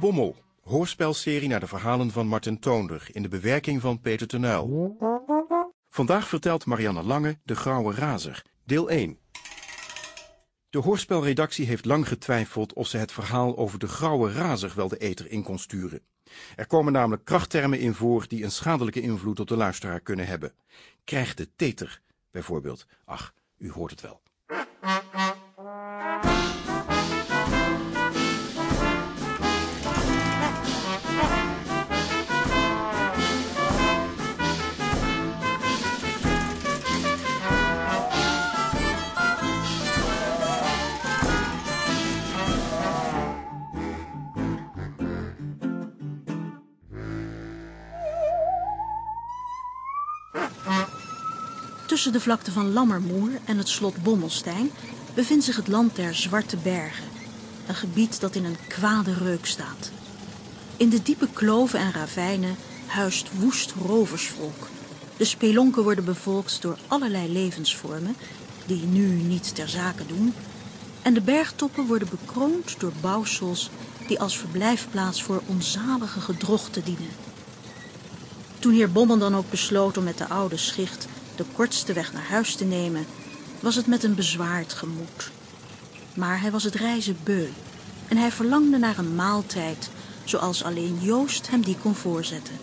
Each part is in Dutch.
Bommel, hoorspelserie naar de verhalen van Martin Toonder in de bewerking van Peter Tenuil. Vandaag vertelt Marianne Lange De Grauwe Razer, deel 1. De hoorspelredactie heeft lang getwijfeld of ze het verhaal over de Grauwe Razer wel de eter in kon sturen. Er komen namelijk krachttermen in voor die een schadelijke invloed op de luisteraar kunnen hebben. Krijgt de teter, bijvoorbeeld. Ach, u hoort het wel. Tussen de vlakte van Lammermoer en het slot Bommelstein bevindt zich het land der Zwarte Bergen. Een gebied dat in een kwade reuk staat. In de diepe kloven en ravijnen huist woest roversvolk. De spelonken worden bevolkt door allerlei levensvormen, die nu niet ter zake doen. En de bergtoppen worden bekroond door bouwsels die als verblijfplaats voor onzalige gedrochten dienen. Toen heer Bommel dan ook besloot om met de oude schicht de kortste weg naar huis te nemen, was het met een bezwaard gemoed. Maar hij was het reizen beu en hij verlangde naar een maaltijd zoals alleen Joost hem die kon voorzetten.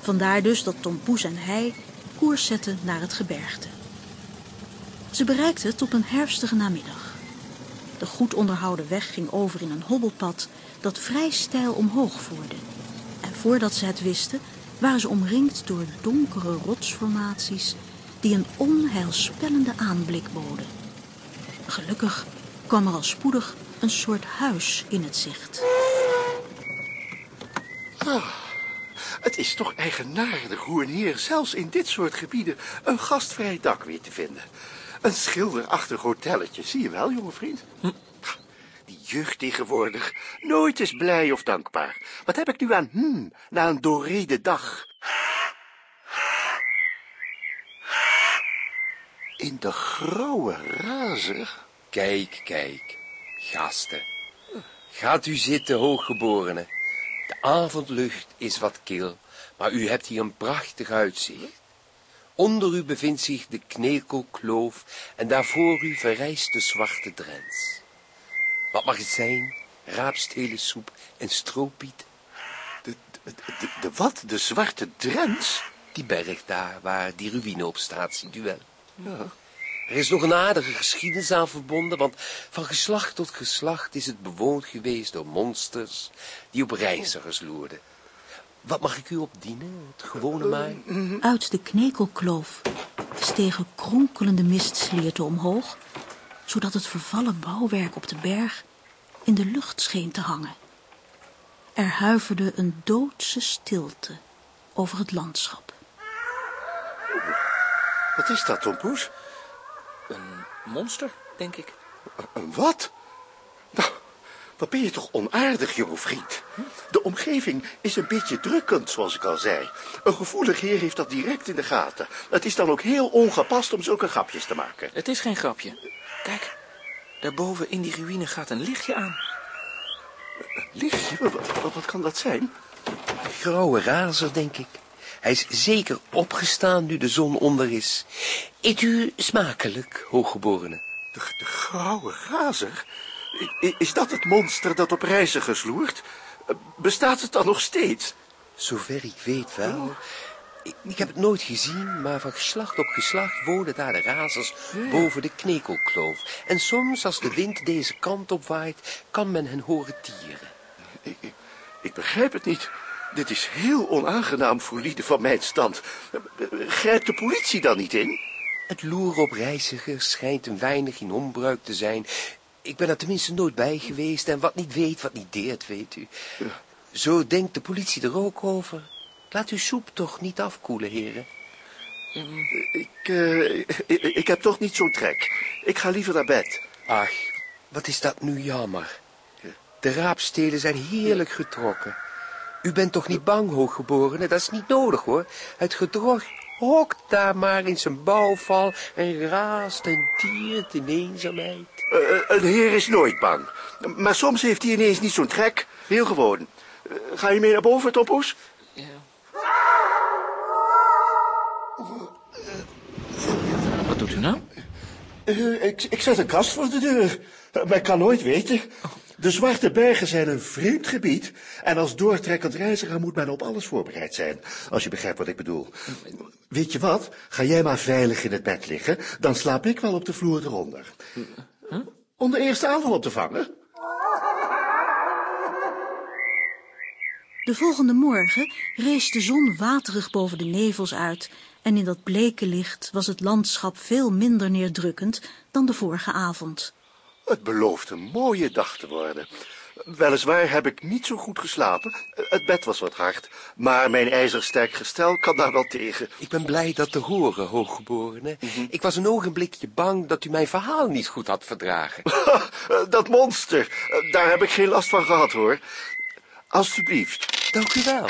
Vandaar dus dat Tom Poes en hij koers zetten naar het gebergte. Ze bereikten het op een herfstige namiddag. De goed onderhouden weg ging over in een hobbelpad dat vrij steil omhoog voerde. En voordat ze het wisten, waren ze omringd door donkere rotsformaties die een onheilspellende aanblik boden. Gelukkig kwam er al spoedig een soort huis in het zicht. Ah, het is toch eigenaardig hoe een heer zelfs in dit soort gebieden een gastvrij dak weet te vinden. Een schilderachtig hotelletje, zie je wel, jonge vriend? Die jeugd tegenwoordig, nooit is blij of dankbaar. Wat heb ik nu aan hm, na een doorrede dag? In de grauwe razer? Kijk, kijk, gasten. Gaat u zitten, hooggeborene. De avondlucht is wat kil, maar u hebt hier een prachtig uitzicht. Onder u bevindt zich de Knekelkloof en daarvoor u verrijst de zwarte drens. Wat mag het zijn? Raapstelensoep en stroopiet? De, de, wat? De zwarte drens? Die berg daar, waar die ruïne op staat, ziet u wel. Er is nog een aardige geschiedenis aan verbonden, want van geslacht tot geslacht is het bewoond geweest door monsters die op reizigers loerden. Wat mag ik u opdienen, het gewone maar? Uit de knekelkloof stegen kronkelende mistslierten omhoog, zodat het vervallen bouwwerk op de berg in de lucht scheen te hangen. Er huiverde een doodse stilte over het landschap. Wat is dat, Tom Poes? Een monster, denk ik. Een wat? Nou, wat ben je toch onaardig, jonge vriend. De omgeving is een beetje drukkend, zoals ik al zei. Een gevoelig heer heeft dat direct in de gaten. Het is dan ook heel ongepast om zulke grapjes te maken. Het is geen grapje. Kijk, daarboven in die ruïne gaat een lichtje aan. Lichtje, wat, wat, wat kan dat zijn? Een grauwe razer, denk ik. Hij is zeker opgestaan nu de zon onder is. Eet u smakelijk, hooggeborene. De, de grauwe razer? Is dat het monster dat op reizigers loert? Bestaat het dan nog steeds? Zover ik weet wel. Ik, ik heb het nooit gezien, maar van geslacht op geslacht wonen daar de razers boven de knekelkloof. En soms, als de wind deze kant op waait, kan men hen horen tieren. Ik, ik, ik begrijp het niet. Dit is heel onaangenaam voor lieden van mijn stand. Grijpt de politie dan niet in? Het loeren op reizigers schijnt een weinig in onbruik te zijn. Ik ben er tenminste nooit bij geweest en wat niet weet, wat niet deert, weet u. Zo denkt de politie er ook over. Laat uw soep toch niet afkoelen, heren. Ik, eh, ik, ik heb toch niet zo'n trek. Ik ga liever naar bed. Ach, wat is dat nu jammer. De raapstelen zijn heerlijk getrokken. U bent toch niet bang, hooggeborene? Dat is niet nodig, hoor. Het gedrocht hokt daar maar in zijn bouwval en raast en tiert in eenzaamheid. Eh, een heer is nooit bang. Maar soms heeft hij ineens niet zo'n trek. Heel gewoon. Eh, ga je mee naar boven, Toppoes? Wat doet u nou? Eh, ik, ik zet een kast voor de deur. Eh, ik kan nooit weten. De Zwarte Bergen zijn een vreemd gebied. En als doortrekkend reiziger moet men op alles voorbereid zijn. Als je begrijpt wat ik bedoel. Weet je wat? Ga jij maar veilig in het bed liggen. Dan slaap ik wel op de vloer eronder. Om de eerste aanval op te vangen. De volgende morgen rees de zon waterig boven de nevels uit en in dat bleke licht was het landschap veel minder neerdrukkend dan de vorige avond. Het belooft een mooie dag te worden. Weliswaar heb ik niet zo goed geslapen. Het bed was wat hard. Maar mijn ijzersterk gestel kan daar wel tegen. Ik ben blij dat te horen, hooggeborene. Ik was een ogenblikje bang dat u mijn verhaal niet goed had verdragen. Dat monster, daar heb ik geen last van gehad, hoor. Alsjeblieft. Dank u wel.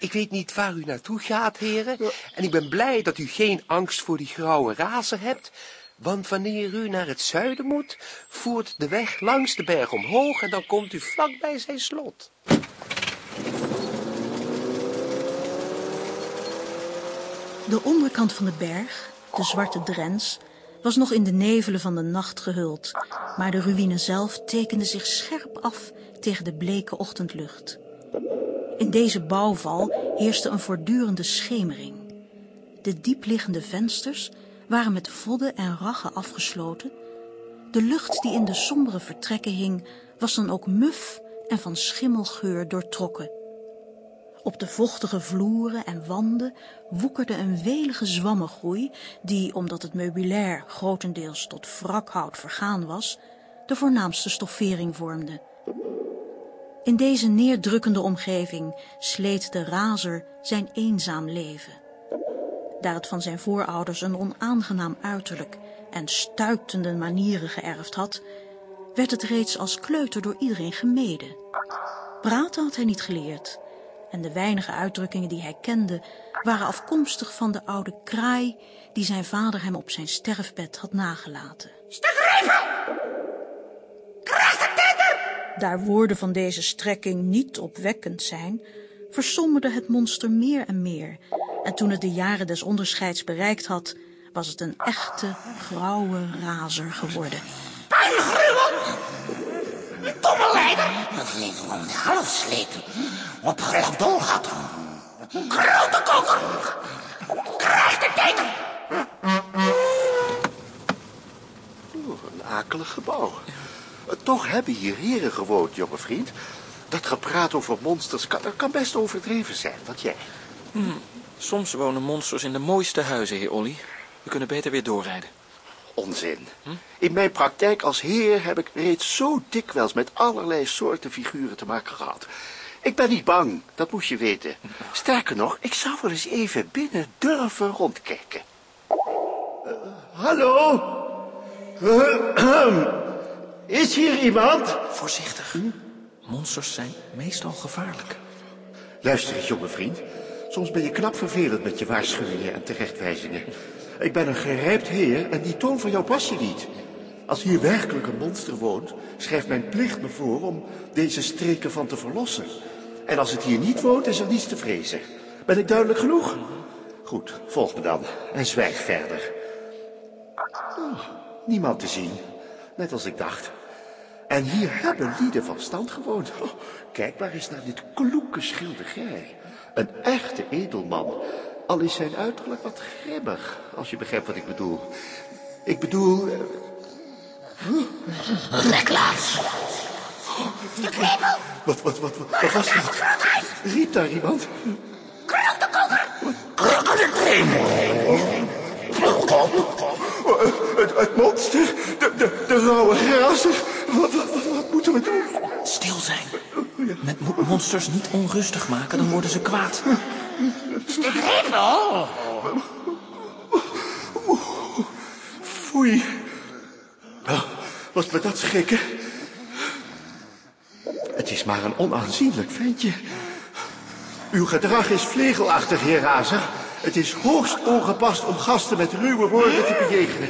Ik weet niet waar u naartoe gaat, heren. En ik ben blij dat u geen angst voor die grauwe razer hebt. Want wanneer u naar het zuiden moet, voert de weg langs de berg omhoog en dan komt u vlak bij zijn slot. De onderkant van de berg, de zwarte drens, was nog in de nevelen van de nacht gehuld, maar de ruïne zelf tekende zich scherp af tegen de bleke ochtendlucht. In deze bouwval heerste een voortdurende schemering. De diepliggende vensters waren met vodden en raggen afgesloten. De lucht die in de sombere vertrekken hing, was dan ook muf en van schimmelgeur doortrokken. Op de vochtige vloeren en wanden woekerde een welige zwammengroei die, omdat het meubilair grotendeels tot wrakhout vergaan was, de voornaamste stoffering vormde. In deze neerdrukkende omgeving sleet de razer zijn eenzaam leven. Daar het van zijn voorouders een onaangenaam uiterlijk en stuitende manieren geërfd had, werd het reeds als kleuter door iedereen gemeden. Praten had hij niet geleerd en de weinige uitdrukkingen die hij kende waren afkomstig van de oude kraai die zijn vader hem op zijn sterfbed had nagelaten. Daar woorden van deze strekking niet opwekkend zijn, versomberde het monster meer en meer. En toen het de jaren des onderscheids bereikt had, was het een echte grauwe razer geworden. Domme leider. Het leven om de half sleten. Oprecht dol had. Grote koker. Krijg de. Oeh, een akelig gebouw. Toch hebben hier heren gewoond, jonge vriend. Dat gepraat over monsters kan, dat kan best overdreven zijn, wat jij. Soms wonen monsters in de mooiste huizen, heer Olly. We kunnen beter weer doorrijden. Onzin. In mijn praktijk als heer heb ik reeds zo dikwijls met allerlei soorten figuren te maken gehad. Ik ben niet bang, dat moest je weten. Sterker nog, ik zou wel eens even binnen durven rondkijken. Eh, hallo? Is hier iemand? Voorzichtig. Monsters zijn meestal gevaarlijk. Luister eens, jonge vriend. Soms ben je knap vervelend met je waarschuwingen en terechtwijzingen. Ik ben een gerijpt heer en die toon van jou pas je niet. Als hier werkelijk een monster woont, schrijft mijn plicht me voor om deze streken van te verlossen. En als het hier niet woont, is er niets te vrezen. Ben ik duidelijk genoeg? Goed, volg me dan en zwijg verder. Oh, niemand te zien, net als ik dacht. En hier hebben lieden van stand gewoond. Oh, kijk maar eens naar dit kloeke schilderij. Een echte edelman. Al is zijn uiterlijk wat grimmig, als je begrijpt wat ik bedoel. Ik bedoel... Reklaas. Wat, wat, wat, wat, wat was dat? Riep daar iemand? Oh, Het, het monster, de, de, de rauwe grazer. Wat, wat, wat, wat moeten we doen? Stil zijn. Met mo- monsters niet onrustig maken, dan worden ze kwaad. Foei. Oh, was me dat schrikken? Het is maar een onaanzienlijk ventje. Uw gedrag is vlegelachtig, heer Razer. Het is hoogst ongepast om gasten met ruwe woorden te bejegenen.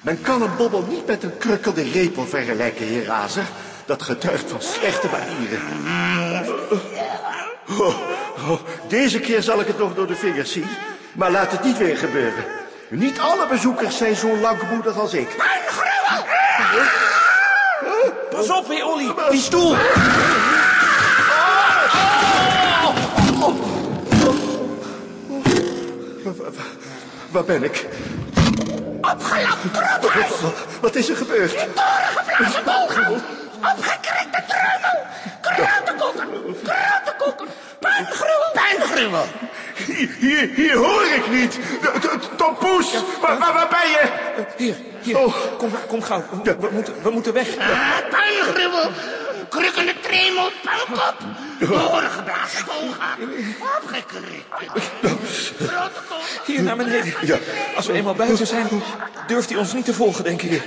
Men kan een bobbel niet met een krukkelde repel vergelijken, heer Razer. Dat getuigt van slechte manieren. Oh, oh, deze keer zal ik het nog door de vingers zien. Maar laat het niet weer gebeuren. Niet alle bezoekers zijn zo langmoedig als ik. Pas op, heer Olly. Die stoel. Waar ben ik? Opgelapt broodhuis. Wat, is er gebeurd? Doorgeblazen bolgaan. Opgekrikte drummel. Kruidenkoeken. Kruidenkoeken. Puingruwel. Puingruwel. Hier, hier, hier hoor ik niet. De- de- Tom Poes, waar, waar, waar ben je? Hier, hier. Oh. Kom, kom gauw. We, moeten, we moeten weg. Ah. Krukkende tremel. Puinkop. Doorgeblazen. Grote kop. Hier naar beneden. Ja. Als we eenmaal buiten zijn, durft hij ons niet te volgen, denk ik.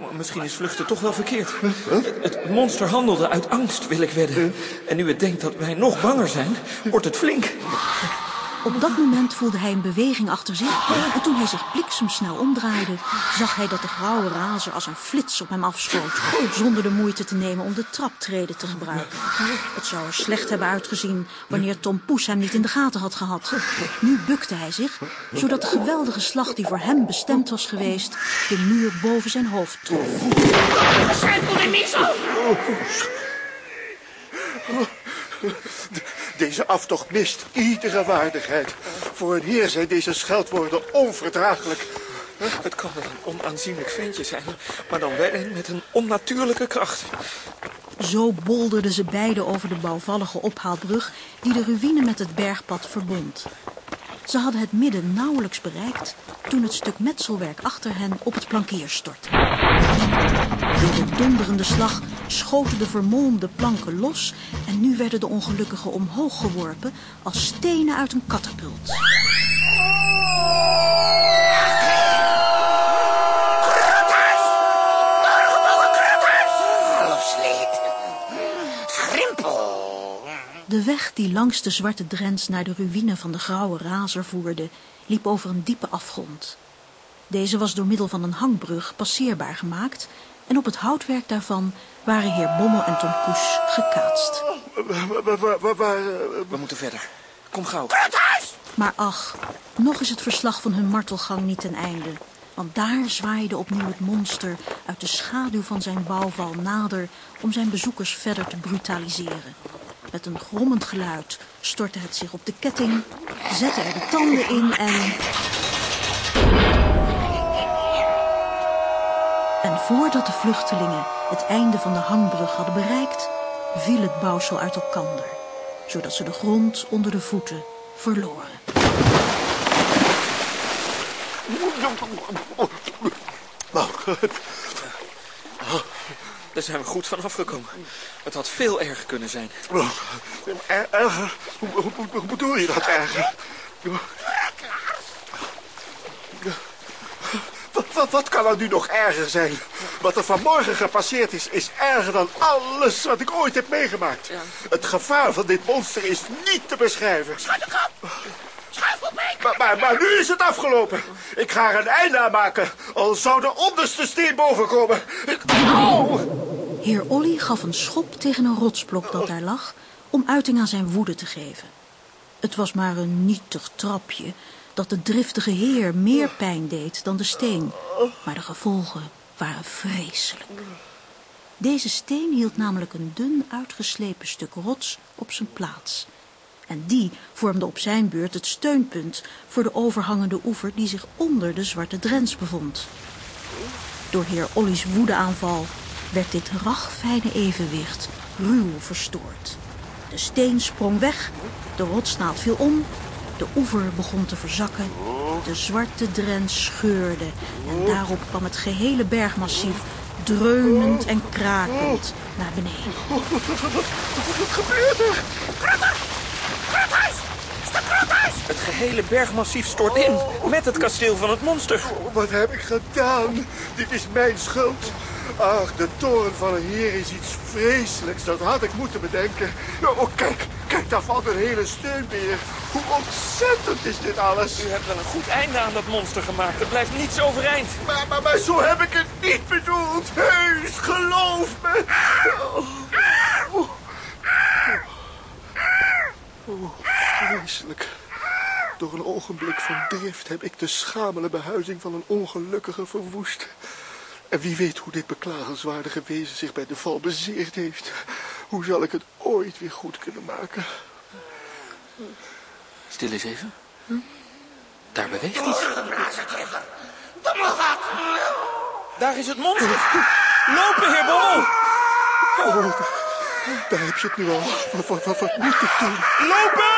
Maar Misschien is vluchten toch wel verkeerd. Het, het monster handelde uit angst, wil ik wedden. En nu het denkt dat wij nog banger zijn, wordt het flink. Op dat moment voelde hij een beweging achter zich en toen hij zich bliksemsnel omdraaide, zag hij dat de grauwe razer als een flits op hem afschoot, zonder de moeite te nemen om de traptreden te gebruiken. Het zou er slecht hebben uitgezien wanneer Tom Poes hem niet in de gaten had gehad. Nu bukte hij zich, zodat de geweldige slag die voor hem bestemd was geweest, de muur boven zijn hoofd trof. Gecijfelde niet zo. Deze aftocht mist iedere waardigheid. Voor een heer zijn deze scheldwoorden onverdraaglijk. Het kan wel een onaanzienlijk ventje zijn, maar dan wedden met een onnatuurlijke kracht. Zo bolderden ze beiden over de bouwvallige ophaalbrug die de ruïne met het bergpad verbond. Ze hadden het midden nauwelijks bereikt toen het stuk metselwerk achter hen op het plankier stortte. Door de donderende slag schoten de vermolmde planken los en nu werden de ongelukkigen omhoog geworpen als stenen uit een katapult. De weg die langs de zwarte drens naar de ruïne van de grauwe razer voerde, liep over een diepe afgrond. Deze was door middel van een hangbrug passeerbaar gemaakt en op het houtwerk daarvan waren heer Bommel en Tom Poes gekaatst. Waar, eh, We moeten verder. Kom gauw. Maar ach, nog is het verslag van hun martelgang niet ten einde. Want daar zwaaide opnieuw het monster uit de schaduw van zijn bouwval nader om zijn bezoekers verder te brutaliseren. Met een grommend geluid stortte het zich op de ketting, zette er de tanden in en... En voordat de vluchtelingen het einde van de hangbrug hadden bereikt, viel het bouwsel uit elkander, zodat ze de grond onder de voeten verloren. Nou, Daar zijn we goed van afgekomen. Het had veel erger kunnen zijn. er- erger? Hoe, hoe, hoe, hoe bedoel je dat erger? Wat, wat, wat kan er nu nog erger zijn? Wat er vanmorgen gepasseerd is, is erger dan alles wat ik ooit heb meegemaakt. Het gevaar van dit monster is niet te beschrijven. Schuif Maar, maar, nu is het afgelopen. Ik ga er een einde aan maken, al zou de onderste steen boven komen. Au! Heer Olly gaf een schop tegen een rotsblok dat daar lag, om uiting aan zijn woede te geven. Het was maar een nietig trapje dat de driftige heer meer pijn deed dan de steen, maar de gevolgen waren vreselijk. Deze steen hield namelijk een dun uitgeslepen stuk rots op zijn plaats. En die vormde op zijn beurt het steunpunt voor de overhangende oever die zich onder de zwarte drens bevond. Door heer Olly's woedeaanval werd dit ragfijne evenwicht ruw verstoord. De steen sprong weg, de rotsnaald viel om, de oever begon te verzakken, de zwarte drens scheurde en daarop kwam het gehele bergmassief dreunend en krakend naar beneden. Wat gebeurt er? Het gehele bergmassief stort in, met het kasteel van het monster. Wat heb ik gedaan? Dit is mijn schuld. Ach, de toren van een heer is iets vreselijks. Dat had ik moeten bedenken. Oh, kijk, Kijk, daar valt een hele steunbeer. Hoe ontzettend is dit alles. U hebt wel een goed einde aan dat monster gemaakt. Er blijft niets overeind. Maar, maar, maar zo heb ik het niet bedoeld. Heus, geloof me. Oh, oh, vreselijk. Door een ogenblik van drift heb ik de schamele behuizing van een ongelukkige verwoest. En wie weet hoe dit beklagenswaardige wezen zich bij de val bezeerd heeft. Hoe zal ik het ooit weer goed kunnen maken? Stil eens even. Daar beweegt iets. Daar is het monster. Lopen, heer Bommel. Oh, daar heb je het nu al. Wat, wat, wat, wat moet ik doen? Lopen!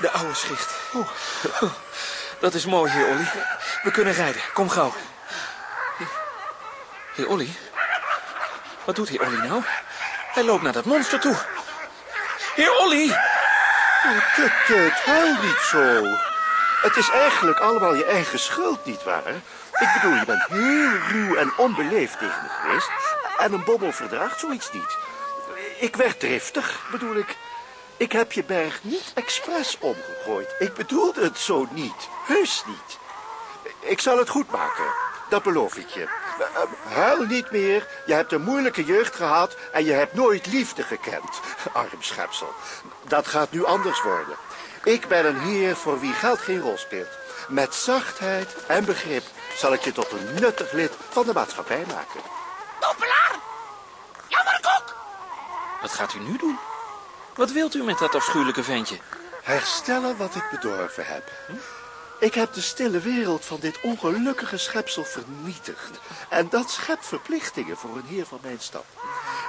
De oude schicht. Dat is mooi, heer Olly. We kunnen rijden. Kom gauw. Heer Olly? Wat doet heer Olly nou? Hij loopt naar dat monster toe. Heer Olly! Oh, tut, tut, huil niet zo. Het is eigenlijk allemaal je eigen schuld, nietwaar? Ik bedoel, je bent heel ruw en onbeleefd tegen me geweest. En een bobbel verdraagt zoiets niet. Ik werd driftig, bedoel ik. Ik heb je berg niet expres omgegooid. Ik bedoelde het zo niet. Heus niet. Ik zal het goed maken. Dat beloof ik je. Eh, eh, Huil niet meer. Je hebt een moeilijke jeugd gehad en je hebt nooit liefde gekend. Arm schepsel. Dat gaat nu anders worden. Ik ben een heer voor wie geld geen rol speelt. Met zachtheid en begrip zal ik je tot een nuttig lid van de maatschappij maken. Doppelaar! Jammer kok! Wat gaat u nu doen? Wat wilt u met dat afschuwelijke ventje? Herstellen wat ik bedorven heb. Ik heb de stille wereld van dit ongelukkige schepsel vernietigd. En dat schept verplichtingen voor een heer van mijn stad.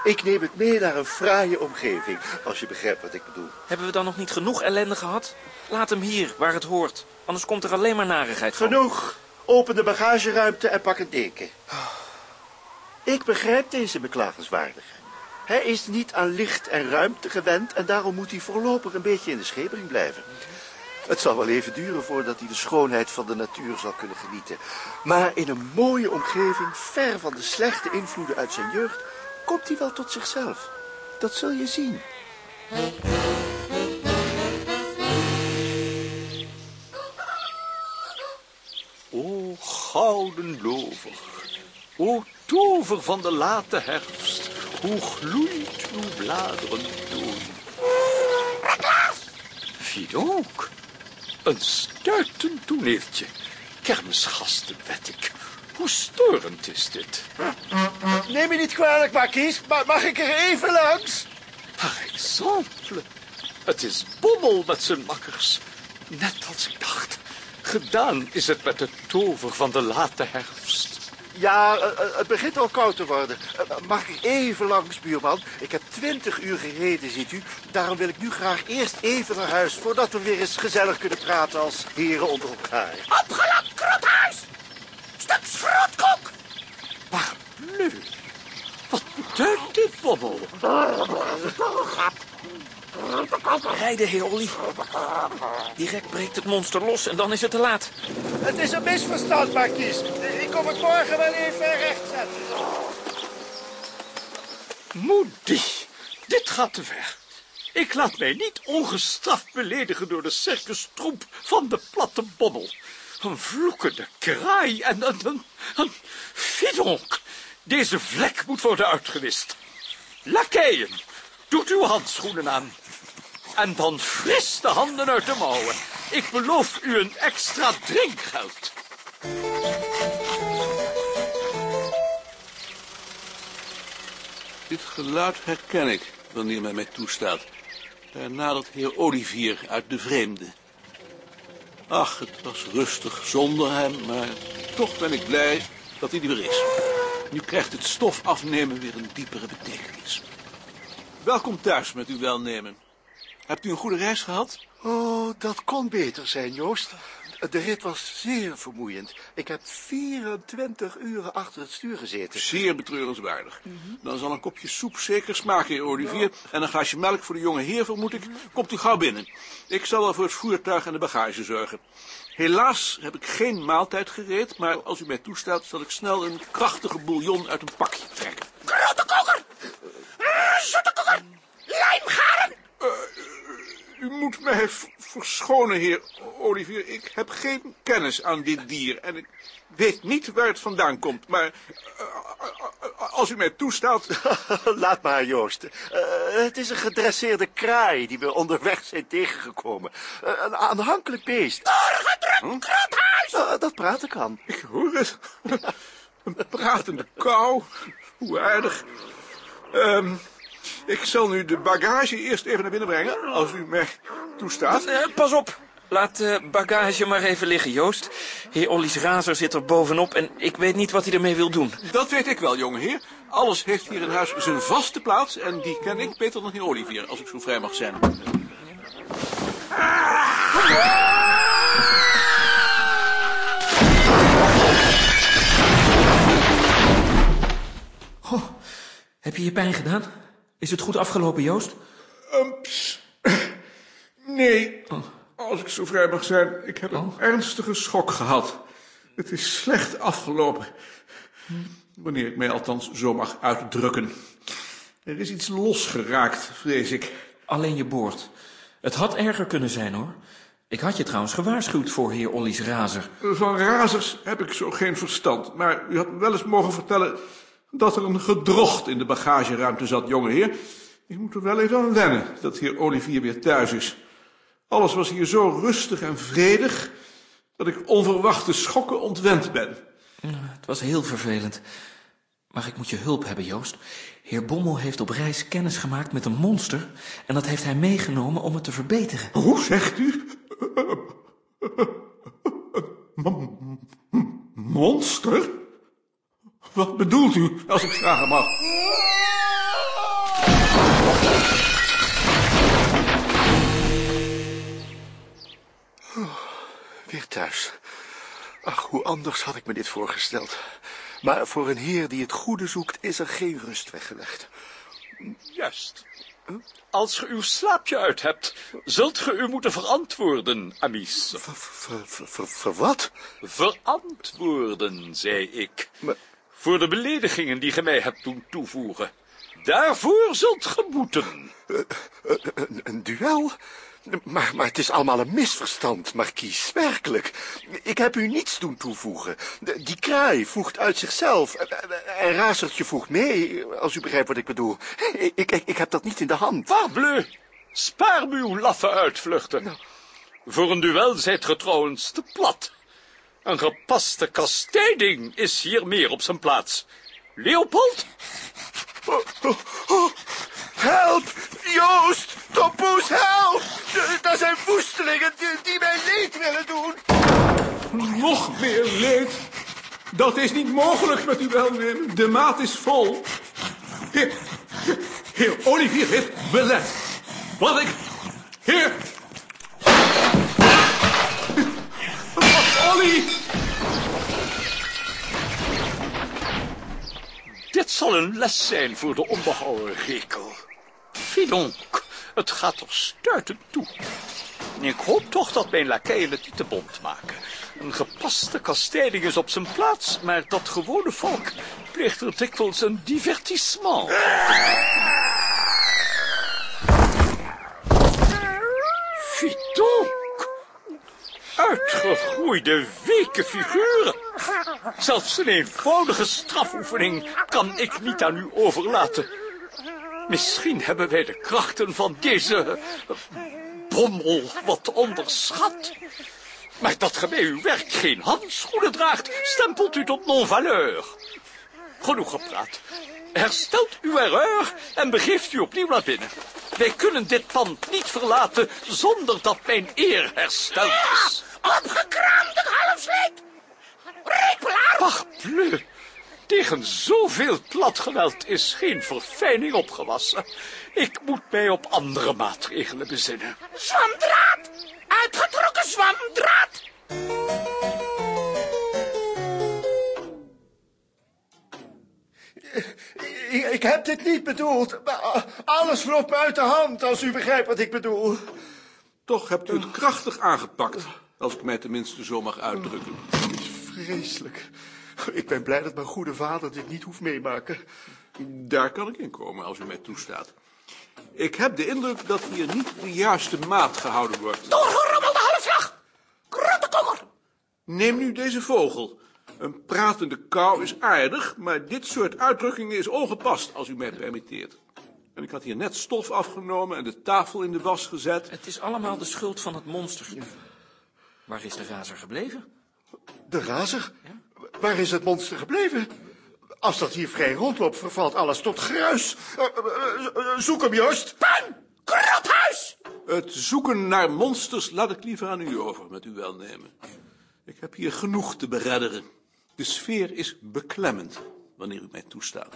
Ik neem het mee naar een fraaie omgeving, als je begrijpt wat ik bedoel. Hebben we dan nog niet genoeg ellende gehad? Laat hem hier, waar het hoort. Anders komt er alleen maar narigheid van. Genoeg. Open de bagageruimte en pak een deken. Ik begrijp deze beklagenswaardige. Hij is niet aan licht en ruimte gewend en daarom moet hij voorlopig een beetje in de schemering blijven. Het zal wel even duren voordat hij de schoonheid van de natuur zal kunnen genieten. Maar in een mooie omgeving, ver van de slechte invloeden uit zijn jeugd, komt hij wel tot zichzelf. Dat zul je zien. O gouden lover, o tover van de late herfst, hoe gloeit uw bladeren toon. Fidook, een stuitend toneeltje. Kermisgasten, wed ik. Hoe storend is dit? Neem me niet kwalijk, Markies, maar mag ik er even langs? Par exemple, het is Bommel met zijn makkers. Net als ik dacht. Gedaan is het met de tover van de late herfst. Ja, eh, eh, het begint al koud te worden. Eh, Mag ik even langs, buurman? Ik heb twintig uur gereden, ziet u. Daarom wil ik nu graag eerst even naar huis... voordat we weer eens gezellig kunnen praten als heren onder elkaar. Opgelakt krothuis! Stuk schrotkok! Parbleu, wat beduidt dit, Bommel? Rijden, heer Olly. Direct breekt het monster los en dan is het te laat. Het is een misverstand, Markies. Ik kom het morgen wel even rechtzetten. Moody, dit gaat te ver. Ik laat mij niet ongestraft beledigen door de circustroep van de platte bommel. Een vloekende kraai en een, een, een fidonk. Deze vlek moet worden uitgewist. Lakeien, doet uw handschoenen aan. En dan fris de handen uit de mouwen. Ik beloof u een extra drinkgeld. Dit geluid herken ik, wanneer men mij toestaat. Daar nadert heer Olivier uit de vreemde. Ach, het was rustig zonder hem, maar toch ben ik blij dat hij er weer is. Nu krijgt het stof afnemen weer een diepere betekenis. Welkom thuis met uw welnemen. Hebt u een goede reis gehad? Oh, dat kon beter zijn, Joost. De rit was zeer vermoeiend. Ik heb 24 uren achter het stuur gezeten. Zeer betreurenswaardig. Dan zal een kopje soep zeker smaken, heer Olivier. En een glaasje melk voor de jonge heer, vermoed ik. Komt u gauw binnen. Ik zal wel voor het voertuig en de bagage zorgen. Helaas heb ik geen maaltijd gereed, maar als u mij toestaat, zal ik snel een krachtige bouillon uit een pakje trekken. Grote koker! Eh, Zoete koker! Lijmgaren! U moet mij verschonen, heer Olivier. Ik heb geen kennis aan dit dier en ik weet niet waar het vandaan komt. Maar eh, eh, als u mij toestaat... Laat maar, Joost. Eh, het is een gedresseerde kraai die we onderweg zijn tegengekomen. Eh, een aanhankelijk beest. Doorgedrukt krothuis! Eh, dat praten kan. Ik hoor het. Een pratende kou. Hoe aardig. Ehm, ik zal nu de bagage eerst even naar binnen brengen, als u mij toestaat. Eh, pas op. Laat de bagage maar even liggen, Joost. Heer Ollies razer zit er bovenop en ik weet niet wat hij ermee wil doen. Dat weet ik wel, jongeheer. Alles heeft hier in huis zijn vaste plaats en die ken ik beter dan heer Olivier, als ik zo vrij mag zijn. Heb je je pijn gedaan? Is het goed afgelopen, Joost? Umps. Nee, als ik zo vrij mag zijn, ik heb een ernstige schok gehad. Het is slecht afgelopen. Wanneer ik mij althans zo mag uitdrukken. Er is iets losgeraakt, vrees ik. Alleen je boord. Het had erger kunnen zijn, hoor. Ik had je trouwens gewaarschuwd voor heer Ollies razer. Van razers heb ik zo geen verstand. Maar u had me wel eens mogen vertellen dat er een gedrocht in de bagageruimte zat, jongeheer. Ik moet er wel even aan wennen dat heer Olivier weer thuis is. Alles was hier zo rustig en vredig dat ik onverwachte schokken ontwend ben. Het was heel vervelend. Maar ik moet je hulp hebben, Joost. Heer Bommel heeft op reis kennis gemaakt met een monster... en dat heeft hij meegenomen om het te verbeteren. Hoe zegt u? Monster? Wat bedoelt u, als ik vragen mag? Weer thuis. Ach, hoe anders had ik me dit voorgesteld. Maar voor een heer die het goede zoekt, is er geen rust weggelegd. Juist. Als ge uw slaapje uit hebt, zult ge u moeten verantwoorden, Amis. Voor, voor, voor, voor, voor wat? Verantwoorden, zei ik. Maar- Voor de beledigingen die ge mij hebt doen toevoegen. Daarvoor zult ge boeten. Een, een duel? Maar, maar het is allemaal een misverstand, Markies. Werkelijk. Ik heb u niets doen toevoegen. Die kraai voegt uit zichzelf. En Razertje voegt mee, als u begrijpt wat ik bedoel. Ik, ik, ik heb dat niet in de hand. Parbleu, spaar me uw laffe uitvluchten. Voor een duel zijt ge trouwens te plat. Een gepaste kastijding is hier meer op zijn plaats. Leopold? Oh, oh, oh. Help! Joost! Tompoes, help! Dat zijn woestelingen die, die mij leed willen doen. Nog meer leed. Dat is niet mogelijk met uw welnemen. De maat is vol. Heer, heer Olivier heeft belet. Wat ik... Heer... zal een les zijn voor de onbehouden rekel. Fidonk, het gaat er stuitend toe. Ik hoop toch dat mijn lakeien het niet te bond maken. Een gepaste kastijding is op zijn plaats, maar dat gewone volk pleegt er dikwijls een divertissement. Fidonk, uitgegroeide weke figuren. Zelfs een eenvoudige strafoefening kan ik niet aan u overlaten. Misschien hebben wij de krachten van deze bommel wat onderschat. Maar dat ge bij uw werk geen handschoenen draagt, stempelt u tot non-valeur. Genoeg gepraat. Herstelt uw erreur en begeeft u opnieuw naar binnen. Wij kunnen dit pand niet verlaten zonder dat mijn eer hersteld is. Opgekraamde halfsleet! Repelaar! Parbleu! Tegen zoveel platgeweld is geen verfijning opgewassen. Ik moet mij op andere maatregelen bezinnen. Zwamdraad! Uitgetrokken zwamdraad! Ik, ik heb dit niet bedoeld. Maar alles loopt me uit de hand, als u begrijpt wat ik bedoel. Toch hebt u het krachtig aangepakt, als ik mij tenminste zo mag uitdrukken. Het is vreselijk. Ik ben blij dat mijn goede vader dit niet hoeft meemaken. Daar kan ik in komen, als u mij toestaat. Ik heb de indruk dat hier niet de juiste maat gehouden wordt. Doorgerammelde halfslag! Grote koker! Neem nu deze vogel. Een pratende kou is aardig, maar dit soort uitdrukkingen is ongepast, als u mij permitteert. En ik had hier net stof afgenomen en de tafel in de was gezet. Het is allemaal de schuld van het monster. Waar is de razer gebleven? De razer? Waar is het monster gebleven? Als dat hier vrij rondloopt, vervalt alles tot gruis. Eh, eh, eh, zoek hem, Joost. Pan! Krothuis! Het zoeken naar monsters laat ik liever aan u over, met uw welnemen. Ik heb hier genoeg te beredderen. De sfeer is beklemmend, wanneer u mij toestaat.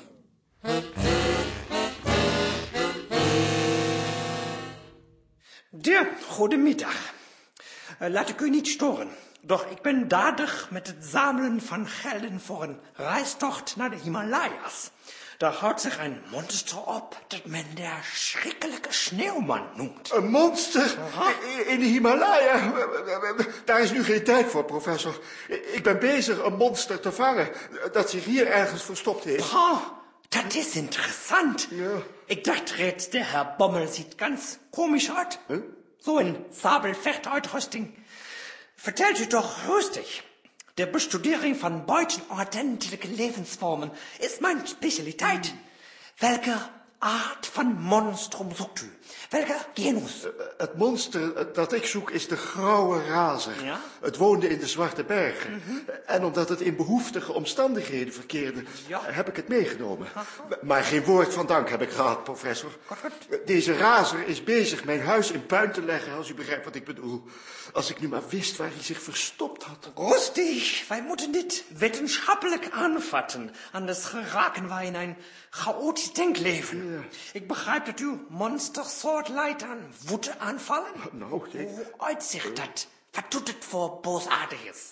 Der, goedemiddag. Eh, laat ik u niet storen. Doch ik ben dadig met het zamelen van gelden voor een reistocht naar de Himalaya's. Daar houdt zich een monster op dat men de schrikkelijke sneeuwman noemt. Een monster in de Himalaya. Daar is nu geen tijd voor, professor. Ik ben bezig een monster te vangen dat zich hier ergens verstopt heeft. Oh, dat is interessant. Ja. Ik dacht reeds, der Herr Bommel sieht ganz komisch uit. So in Sabelvechtuitrüsting. Vertelt u toch rustig. De bestudering van buitenordentelijke levensvormen is mijn specialiteit. Welke aard van monstrum zoekt u? Welke genus? Het monster dat ik zoek is de grauwe razer. Ja? Het woonde in de Zwarte Bergen. En omdat het in behoeftige omstandigheden verkeerde, Ja. heb ik het meegenomen. Maar geen woord van dank heb ik gehad, professor. Deze razer is bezig mijn huis in puin te leggen, als u begrijpt wat ik bedoel. Als ik nu maar wist waar hij zich verstopt had. Rustig, wij moeten dit wetenschappelijk aanvatten. Anders geraken wij in een chaotisch denkleven. Ik begrijp dat uw monstersoort leidt aan woedeaanvallen. Nou, Hoe uitzicht dat? Wat doet het voor boosaardiges?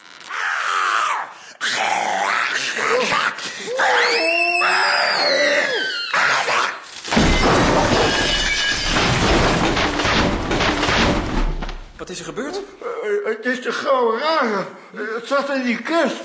Wat is er gebeurd? Eh, het is de grauwe razer. Eh, het zat in die kist.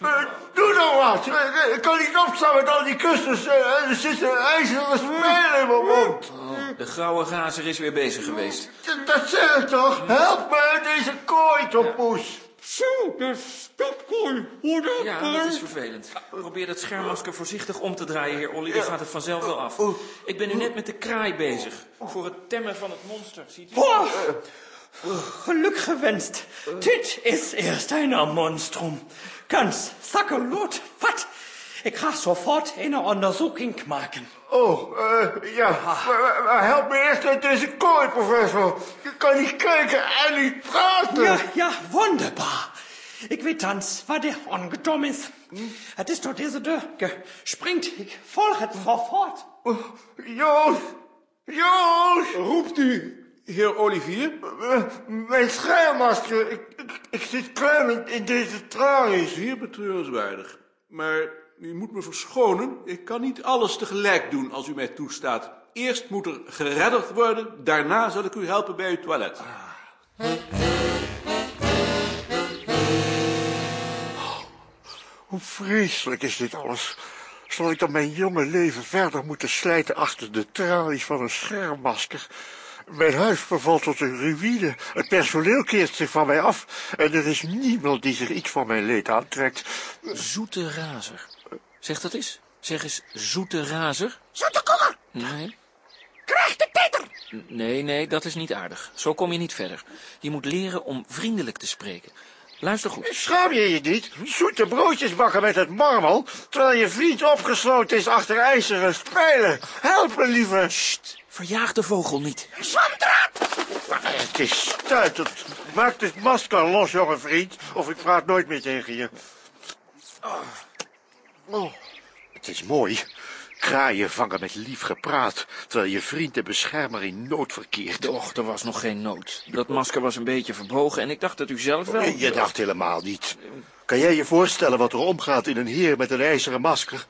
Eh, doe nou wat. Eh, Ik kan niet opstaan met al die kussens. Eh, Er zitten ijzeren spijlen in mijn mond. De grauwe razer is weer bezig geweest. Dat- Dat zeg ik toch? Help me uit deze kooi, Tompoes. Zo, de stopkooi. Hoe dat Ja, dat is vervelend. Probeer dat schermmasker voorzichtig om te draaien, heer Olly. Dan gaat het vanzelf wel af. Ik ben nu net met de kraai bezig. Voor het temmen van het monster, ziet u? Oh, geluk gewenst. Dit is eerst een monstrum. Ganz zakkenlood. Wat? Ik ga sofort een onderzoeking maken. Oh, eh, ja. Maar, maar- maar help me eerst uit deze kooi, professor. Je kan niet kijken en niet praten. Ja, ja, wunderbar. Ik weet thans waar de ongedom is. Het is door deze deur gespringt. Ik volg het sofort. Joost! Joost! Roept u, heer Olivier? Mijn schermmasker. Ik, ik, ik zit klemmend in deze tralies. Zeer betreurenswaardig. Maar u moet me verschonen, ik kan niet alles tegelijk doen als u mij toestaat. Eerst moet er geredderd worden, daarna zal ik u helpen bij uw toilet. Hoe vreselijk is dit alles. Zal ik dan mijn jonge leven verder moeten slijten achter de tralies van een schermmasker? Mijn huis vervalt tot een ruïne. Het personeel keert zich van mij af. En er is niemand die zich iets van mijn leed aantrekt. Zoete razer. Zeg dat eens. Zeg eens zoete razer. Zoete koker! Nee. Krijg de teter! Nee, nee, dat is niet aardig. Zo kom je niet verder. Je moet leren om vriendelijk te spreken. Luister goed. Schaam je je niet? Zoete broodjes bakken met het marmel, terwijl je vriend opgesloten is achter ijzeren spijlen. Help me, lieve. Sst, verjaag de vogel niet. Zwamdraad! Het is stuitend. Maak dit masker los, jonge vriend, of ik praat nooit meer tegen je. Oh, het is mooi. Kraaien vangen met lief gepraat, terwijl je vriend en beschermer in nood verkeert. Och, er was nog geen nood. Dat masker was een beetje verbogen en ik dacht dat u zelf wel... Je dacht helemaal niet. Kan jij je voorstellen wat er omgaat in een heer met een ijzeren masker?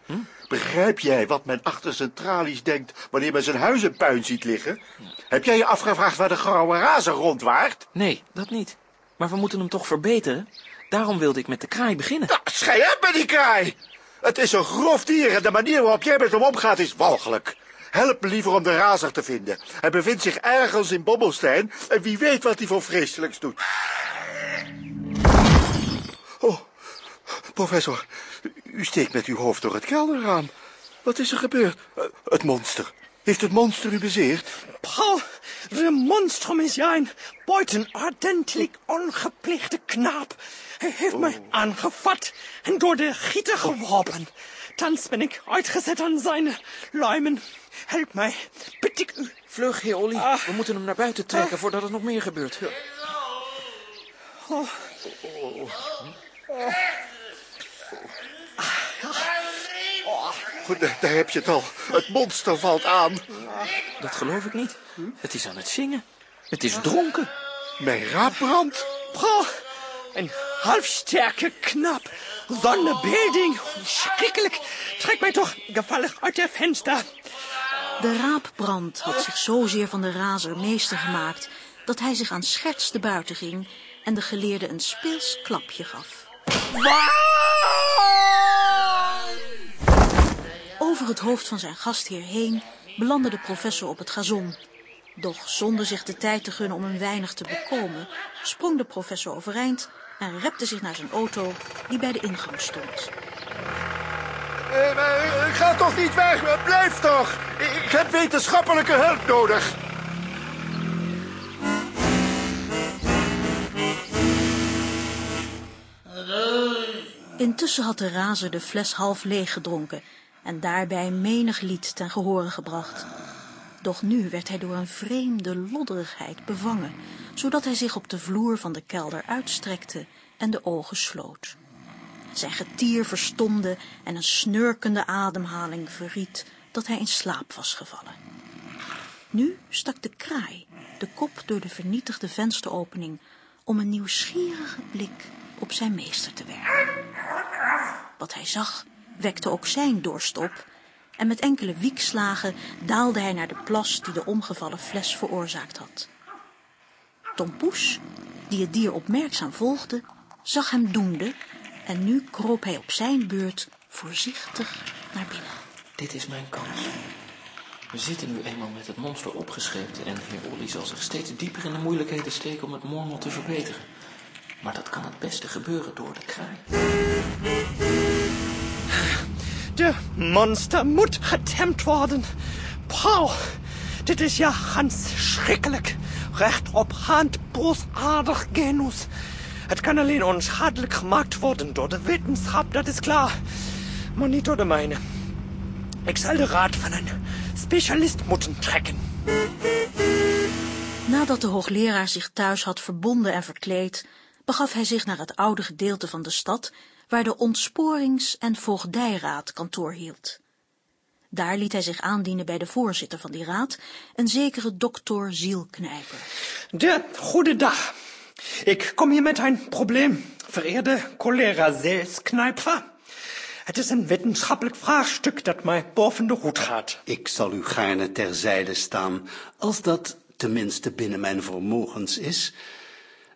Begrijp jij wat men achter zijn tralies denkt wanneer men zijn huis in puin ziet liggen? Heb jij je afgevraagd waar de grauwe razer rondwaart? Nee, dat niet. Maar we moeten hem toch verbeteren? Daarom wilde ik met de kraai beginnen. Nou, schei uit met die kraai! Het is een grof dier en de manier waarop jij met hem omgaat is walgelijk. Help me liever om de razer te vinden. Hij bevindt zich ergens in Bobbelstein en wie weet wat hij voor vreselijks doet. Oh, professor, u steekt met uw hoofd door het kelderraam. Wat is er gebeurd? Eh, het monster. Heeft het monster u bezeerd? Paul, de monstrum is ja een buitenordentlich ongeplichte knaap. Hij heeft mij aangevat en door de gieten geworpen. Thans ben ik uitgezet aan zijn luimen. Help mij, bid ik u. Vlug, heer Olly. We moeten hem naar buiten trekken voordat er nog meer gebeurt. Goed, daar daar heb je het al. Het monster valt aan. Dat geloof ik niet. Het is aan het zingen. Het is dronken. Mijn raap brandt. Een halfsterke knap. Zonnebeelding, schrikkelijk. Trek mij toch gevallig uit het venster. De raapbrand had zich zozeer van de razer meester gemaakt dat hij zich aan scherts buiten ging en de geleerde een speels klapje gaf. Over het hoofd van zijn gastheer heen belandde de professor op het gazon. Doch zonder zich de tijd te gunnen om een weinig te bekomen, sprong de professor overeind en repte zich naar zijn auto die bij de ingang stond. Eh, ga toch niet weg, blijf toch. Ik ik heb wetenschappelijke hulp nodig. Intussen had de razer de fles half leeg gedronken en daarbij menig lied ten gehore gebracht. Doch nu werd hij door een vreemde lodderigheid bevangen, zodat hij zich op de vloer van de kelder uitstrekte en de ogen sloot. Zijn getier verstomde en een snurkende ademhaling verried dat hij in slaap was gevallen. Nu stak de kraai de kop door de vernietigde vensteropening om een nieuwsgierige blik op zijn meester te werpen. Wat hij zag wekte ook zijn dorst op en met enkele wiekslagen daalde hij naar de plas die de omgevallen fles veroorzaakt had. Tom Poes, die het dier opmerkzaam volgde, zag hem doende en nu kroop hij op zijn beurt voorzichtig naar binnen. Dit is mijn kans. We zitten nu eenmaal met het monster opgescheept en heer Olly zal zich steeds dieper in de moeilijkheden steken om het mormel te verbeteren. Maar dat kan het beste gebeuren door de kraai. De monster moet getemd worden. Paul, dit is ja ganz schrikkelijk. Recht op hand boosaardig genus. Het kan alleen onschadelijk gemaakt worden door de wetenschap, dat is klaar. Maar niet door de mijne. Ik zal de raad van een specialist moeten trekken. Nadat de hoogleraar zich thuis had verbonden en verkleed, begaf hij zich naar het oude gedeelte van de stad, waar de ontsporings- en voogdijraad kantoor hield. Daar liet hij zich aandienen bij de voorzitter van die raad, een zekere dokter Zielknijper. De goede dag. Ik kom hier met een probleem, vereerde collega Zeelsknijper. Het is een wetenschappelijk vraagstuk dat mij boven de hoed gaat. Ik zal u gaarne terzijde staan, als dat tenminste binnen mijn vermogens is.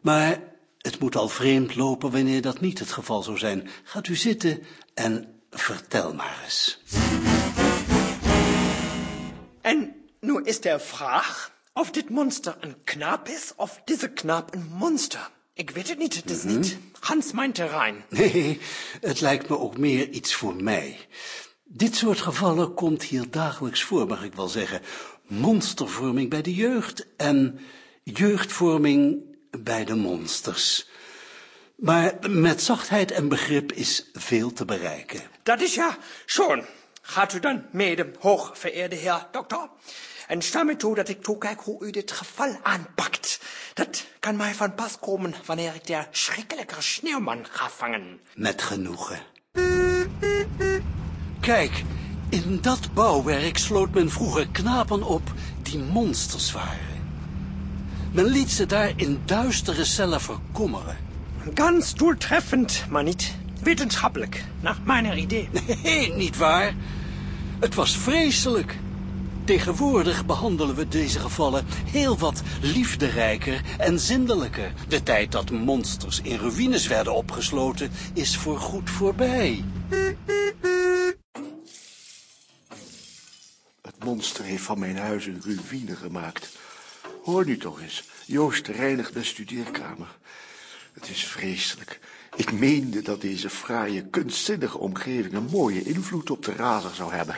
Maar het moet al vreemd lopen wanneer dat niet het geval zou zijn. Gaat u zitten en vertel maar eens. En nu is de vraag of dit monster een knaap is of deze knaap een monster. Ik weet het niet, het is niet Hans mijn terrein. Nee, het lijkt me ook meer iets voor mij. Dit soort gevallen komt hier dagelijks voor, mag ik wel zeggen. Monstervorming bij de jeugd en jeugdvorming bij de monsters. Maar met zachtheid en begrip is veel te bereiken. Dat is ja schon. Gaat u dan mede, hoogvereerde heer dokter? En sta me toe dat ik toekijk hoe u dit geval aanpakt. Dat kan mij van pas komen wanneer ik de schrikkelijke sneeuwman ga vangen. Met genoegen. Kijk, In dat bouwwerk sloot men vroeger knapen op die monsters waren. Men liet ze daar in duistere cellen verkommeren. Ganz doeltreffend, maar niet wetenschappelijk, naar mijn idee. Nee, niet waar. Het was vreselijk. Tegenwoordig behandelen we deze gevallen heel wat liefderijker en zindelijker. De tijd dat monsters in ruïnes werden opgesloten is voorgoed voorbij. Het monster heeft van mijn huis een ruïne gemaakt. Hoor nu toch eens. Joost reinigt mijn studeerkamer. Het is vreselijk. Ik meende dat deze fraaie, kunstzinnige omgeving een mooie invloed op de razer zou hebben.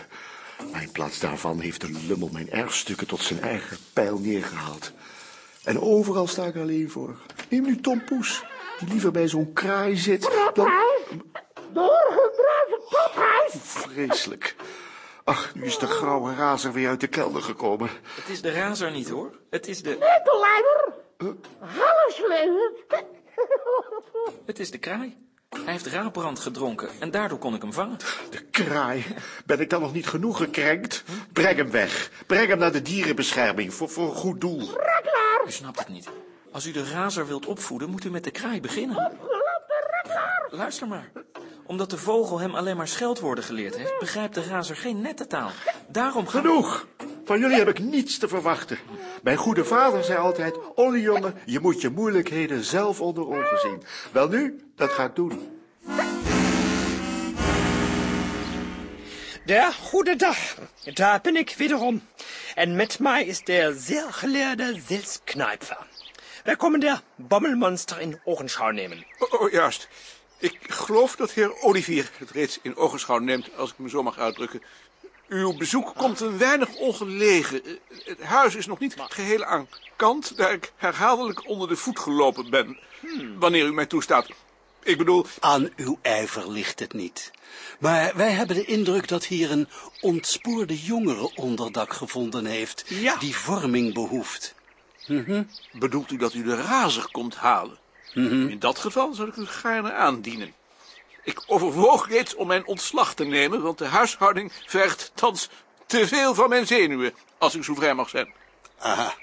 Maar in plaats daarvan heeft de lummel mijn erfstukken tot zijn eigen pijl neergehaald. En overal sta ik alleen voor. Neem nu Tom Poes, die liever bij zo'n kraai zit dan... Doorgedreven pophuis. Vreselijk. Ach, nu is de grauwe razer weer uit de kelder gekomen. Het is de razer niet, hoor. Het is de... Netteleider. Halfsleven. Het is de kraai. Hij heeft raapbrand gedronken en daardoor kon ik hem vangen. De kraai. Ben ik dan nog niet genoeg gekrenkt? Breng hem weg. Breng hem naar de dierenbescherming voor, voor een goed doel. U snapt het niet. Als u de razer wilt opvoeden, moet u met de kraai beginnen. Luister maar. Omdat de vogel hem alleen maar scheldwoorden geleerd heeft, begrijpt de razer geen nette taal. Daarom gaan... Genoeg. Van jullie heb ik niets te verwachten. Mijn goede vader zei altijd, Olly jongen, je moet je moeilijkheden zelf onder ogen zien. Wel nu, dat ga ik doen. Der goede dag, daar ben ik wederom. En met mij is der zeer geleerde Silsknijper. Wij komen der Bommelmonster in ogenschouw nemen. Oh, oh, juist. Ik geloof dat heer Olivier het reeds in ogenschouw neemt, als ik me zo mag uitdrukken. Uw bezoek komt een weinig ongelegen. Eh, Het huis is nog niet geheel aan kant, daar ik herhaaldelijk onder de voet gelopen ben. Wanneer u mij toestaat. Ik bedoel, Aan uw ijver ligt het niet. Maar wij hebben de indruk dat hier een ontspoorde jongere onderdak gevonden heeft... Ja. die vorming behoeft. bedoelt u dat u de razer komt halen? In dat geval zou ik u gaarne aandienen. Ik overwoog reeds om mijn ontslag te nemen, want de huishouding vergt thans te veel van mijn zenuwen, als ik zo vrij mag zijn. Aha.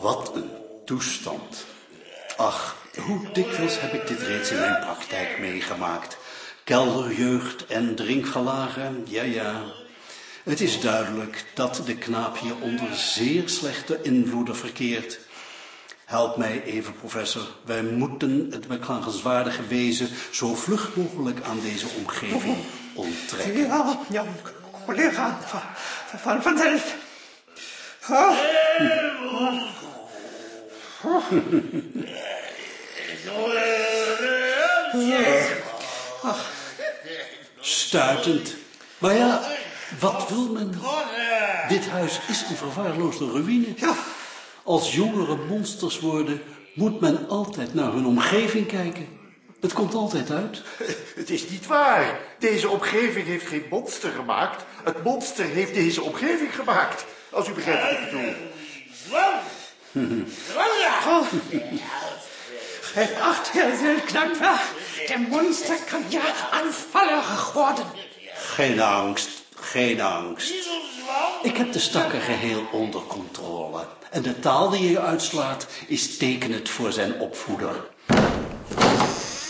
Wat een toestand. Ach, hoe dikwijls heb ik dit reeds in mijn praktijk meegemaakt. Kelderjeugd en drinkgelagen, ja ja. Het is duidelijk dat de knaap hier onder zeer slechte invloeden verkeert. Help mij even, professor. Wij moeten het beklagenswaardige wezen zo vlug mogelijk aan deze omgeving onttrekken. Ja, ja, collega, van, van, vanzelf. Ah, Stuitend. Maar ja, wat wil men? Dit huis is een verwaarloosde ruïne. Als jongeren monsters worden, moet men altijd naar hun omgeving kijken. Het komt altijd uit. Het is niet waar. Deze omgeving heeft geen monster gemaakt. Het monster heeft deze omgeving gemaakt. Als u begrijpt wat ik bedoel. Geef acht, Herr Silknijper. Der Monster kan ja aanvallig worden. Geen angst, geen angst. Ik heb de stakker geheel onder controle. En de taal die hij uitslaat is tekenend voor zijn opvoeder.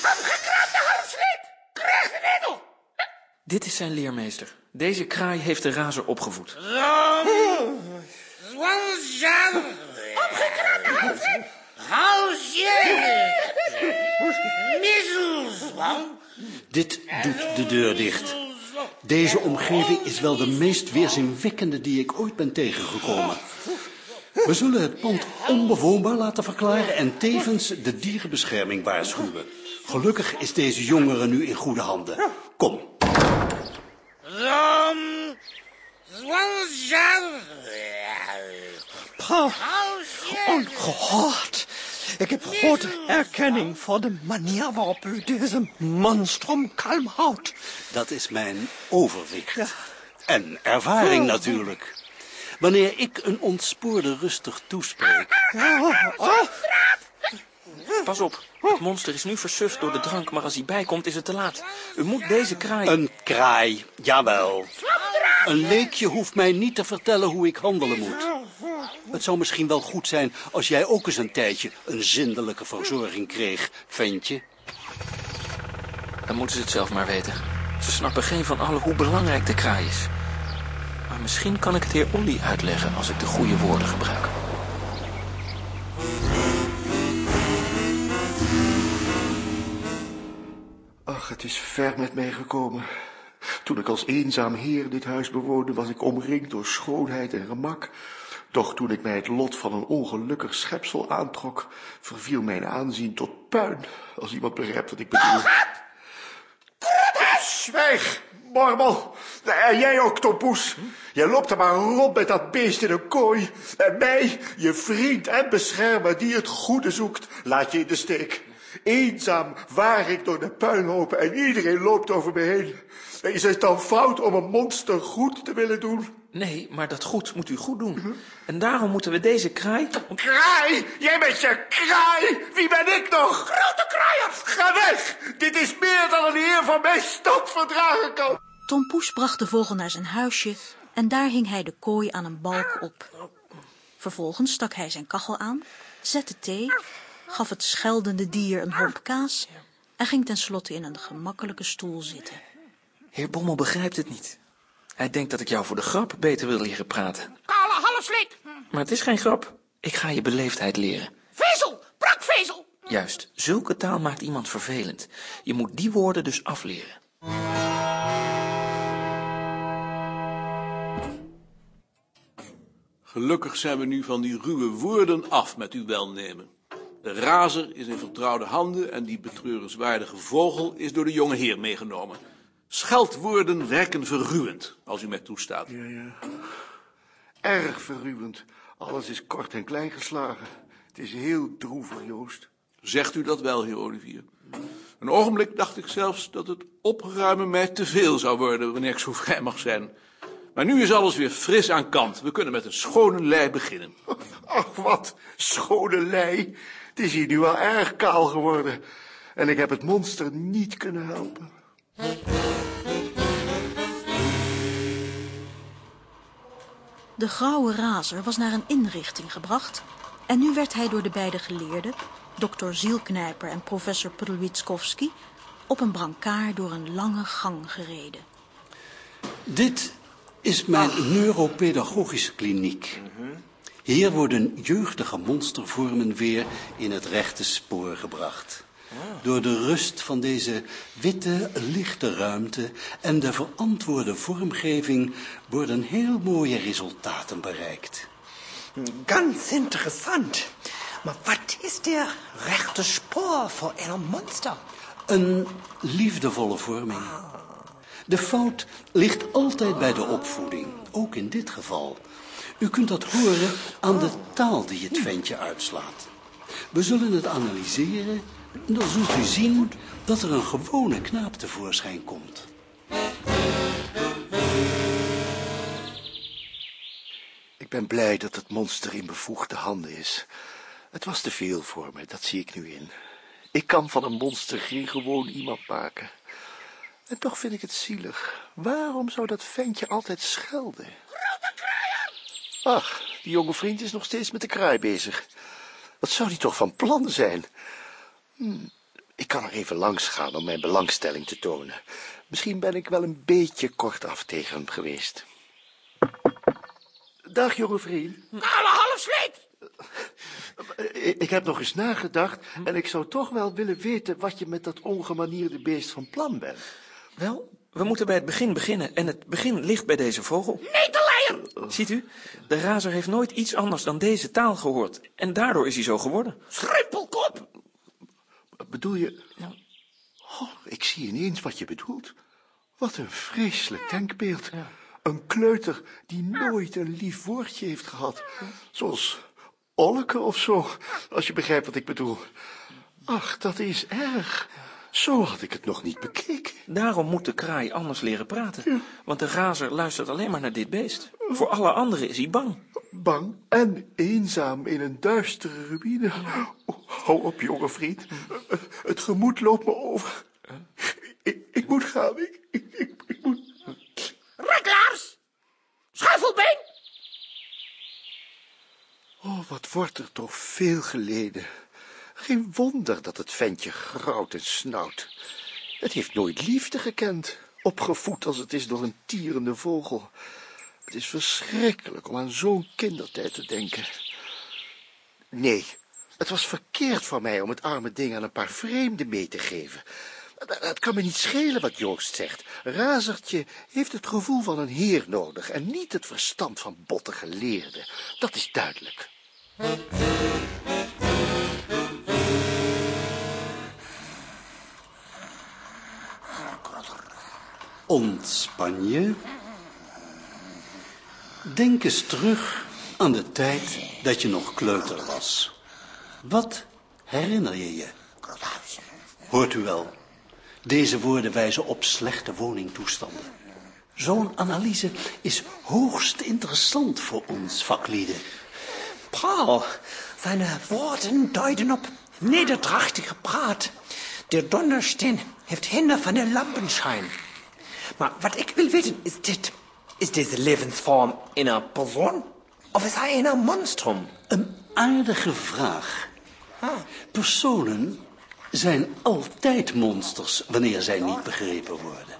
Afgetraapte halfsleep. Krijg de. Dit is zijn leermeester. Deze kraai heeft de razer opgevoed. Zwangsjan. Opgekraapte halfsleep. Halsje. Misselzwang. Dit doet de deur dicht. Deze omgeving is wel de meest weerzinwekkende die ik ooit ben tegengekomen. We zullen het pand onbewoonbaar laten verklaren en tevens de dierenbescherming waarschuwen. Gelukkig is deze jongere nu in goede handen. Kom, Ram. Halsje. Ongehoord. Ik heb grote erkenning voor de manier waarop u deze monstrum kalm houdt. dat is mijn overwicht. En ervaring natuurlijk. Wanneer ik een ontspoorde rustig toespreek, Ja, oh, Pas op, het monster is nu versuft door de drank, maar als hij bijkomt is het te laat. U moet deze kraai... Een kraai, jawel. Een leekje hoeft mij niet te vertellen hoe ik handelen moet. Het zou misschien wel goed zijn als jij ook eens een tijdje een zindelijke verzorging kreeg, ventje. Dan moeten ze het zelf maar weten. Ze snappen geen van allen hoe belangrijk de kraai is. Maar misschien kan ik het heer Olly uitleggen als ik de goede woorden gebruik. Ach, het is ver met mij gekomen. Toen ik als eenzaam heer dit huis bewoonde, was ik omringd door schoonheid en gemak. Doch toen ik mij het lot van een ongelukkig schepsel aantrok, verviel mijn aanzien tot puin, als iemand begrijpt wat ik bedoel. Zwijg, mormel. En jij ook, Tompoes. Je loopt er maar rond met dat beest in een kooi. En mij, je vriend en beschermer die het goede zoekt, laat je in de steek. Eenzaam waar ik door de puinhopen en iedereen loopt over me heen. Is het dan fout om een monster goed te willen doen? Nee, maar dat goed moet u goed doen. En daarom moeten we deze kraai... Kraai! Jij bent je kraai! Wie ben ik nog? Grote kraaier! Ga weg! Dit is meer dan een heer van mijn stand verdragen kan. Tom Poes bracht de vogel naar zijn huisje en daar hing hij de kooi aan een balk op. Vervolgens stak hij zijn kachel aan, zette thee, gaf het scheldende dier een homp kaas en ging tenslotte in een gemakkelijke stoel zitten. Heer Bommel begrijpt het niet. Hij denkt dat ik jou voor de grap beter wil leren praten. Kale halfsleet. Maar het is geen grap. Ik ga je beleefdheid leren. Vezel, brakvezel. Juist, zulke taal maakt iemand vervelend. Je moet die woorden dus afleren. Gelukkig zijn we nu van die ruwe woorden af met uw welnemen. De razer is in vertrouwde handen en die betreurenswaardige vogel is door de jonge heer meegenomen. Scheldwoorden werken verruwend, als u mij toestaat. Ja, ja. Erg verruwend. Alles is kort en klein geslagen. Het is heel droevig, Joost. Zegt u dat wel, heer Olivier? Een ogenblik dacht ik zelfs dat het opruimen mij te veel zou worden wanneer ik zo vrij mag zijn. Maar nu is alles weer fris aan kant. We kunnen met een schone lei beginnen. Ach, wat schone lei. Het is hier nu wel erg kaal geworden. En ik heb het monster niet kunnen helpen. De grauwe razer was naar een inrichting gebracht en nu werd hij door de beide geleerden, dokter Zielknijper en professor Pudlwitskowski, op een brancard door een lange gang gereden. Dit is mijn neuropedagogische kliniek. Hier worden jeugdige monstervormen weer in het rechte spoor gebracht. Door de rust van deze witte, lichte ruimte en de verantwoorde vormgeving worden heel mooie resultaten bereikt. Ganz interessant. Maar wat is der rechte spoor voor een monster? Een liefdevolle vorming. De fout ligt altijd bij de opvoeding, ook in dit geval. U kunt dat horen aan de taal die het ventje uitslaat. We zullen het analyseren en dan zult u zien dat er een gewone knaap tevoorschijn komt. Ik ben blij dat het monster in bevoegde handen is. Het was te veel voor me, dat zie ik nu in. Ik kan van een monster geen gewoon iemand maken. En toch vind ik het zielig. Waarom zou dat ventje altijd schelden? Ach, die jonge vriend is nog steeds met de kraai bezig. Wat zou die toch van plan zijn? Ik kan er even langs gaan om mijn belangstelling te tonen. Misschien ben ik wel een beetje kortaf tegen hem geweest. Dag, jonge vriend. Kale halfsleet. Ik ik heb nog eens nagedacht en ik zou toch wel willen weten wat je met dat ongemanierde beest van plan bent. Wel, we moeten bij het begin beginnen en het begin ligt bij deze vogel. Nee, te leien. Ziet u, de razer heeft nooit iets anders dan deze taal gehoord en daardoor is hij zo geworden. Schrimpelkop. Bedoel je... Oh, ik zie ineens wat je bedoelt. Wat een vreselijk denkbeeld. Een kleuter die nooit een lief woordje heeft gehad. Zoals Olke of zo, als je begrijpt wat ik bedoel. Ach, dat is erg. Zo had ik het nog niet bekeken. Daarom moet de kraai anders leren praten, want de razer luistert alleen maar naar dit beest. Voor alle anderen is hij bang. Bang en eenzaam in een duistere ruïne. Hou op, jonge vriend. Het gemoed loopt me over. Ik, ik moet gaan. Ik, ik, moet... Reklaars! Schuifelbeen! Oh, wat wordt er toch veel geleden. Geen wonder dat het ventje grauwt en snauwt. Het heeft nooit liefde gekend, opgevoed als het is door een tierende vogel. Het is verschrikkelijk om aan zo'n kindertijd te denken. Nee, het was verkeerd van mij om het arme ding aan een paar vreemden mee te geven. Het kan me niet schelen wat Joost zegt. Razertje heeft het gevoel van een heer nodig en niet het verstand van botte geleerden. Dat is duidelijk. Ontspan je. Denk eens terug aan de tijd dat je nog kleuter was. Wat herinner je je? Hoort u wel, deze woorden wijzen op slechte woningtoestanden. Zo'n analyse is hoogst interessant voor ons vaklieden. Paul, seine Worten deuten op nederdrachtige praat. Der Donnersteen heeft hinder van de lampenschijn. Maar wat ik wil weten is dit. Is deze levensvorm in een persoon? Of is hij in een monstrum? Een aardige vraag. Personen zijn altijd monsters wanneer zij niet begrepen worden.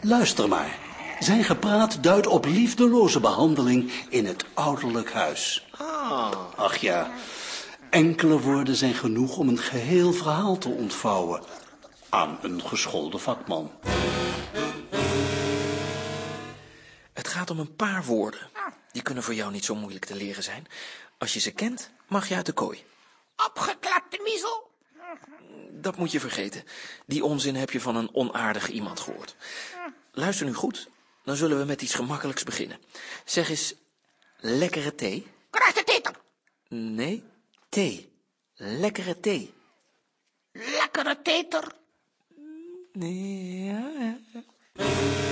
Luister maar. Zijn gepraat duidt op liefdeloze behandeling in het ouderlijk huis. Ach ja, enkele woorden zijn genoeg om een geheel verhaal te ontvouwen aan een geschoolde vakman. Het gaat om een paar woorden. Die kunnen voor jou niet zo moeilijk te leren zijn. Als je ze kent, mag je uit de kooi. Opgeklapte miezel. Dat moet je vergeten. Die onzin heb je van een onaardig iemand gehoord. Luister nu goed, dan zullen we met iets gemakkelijks beginnen. Zeg eens, lekkere thee? Krijgt de teter. Nee, thee. Lekkere thee. Lekkere teter. Nee, ja, ja.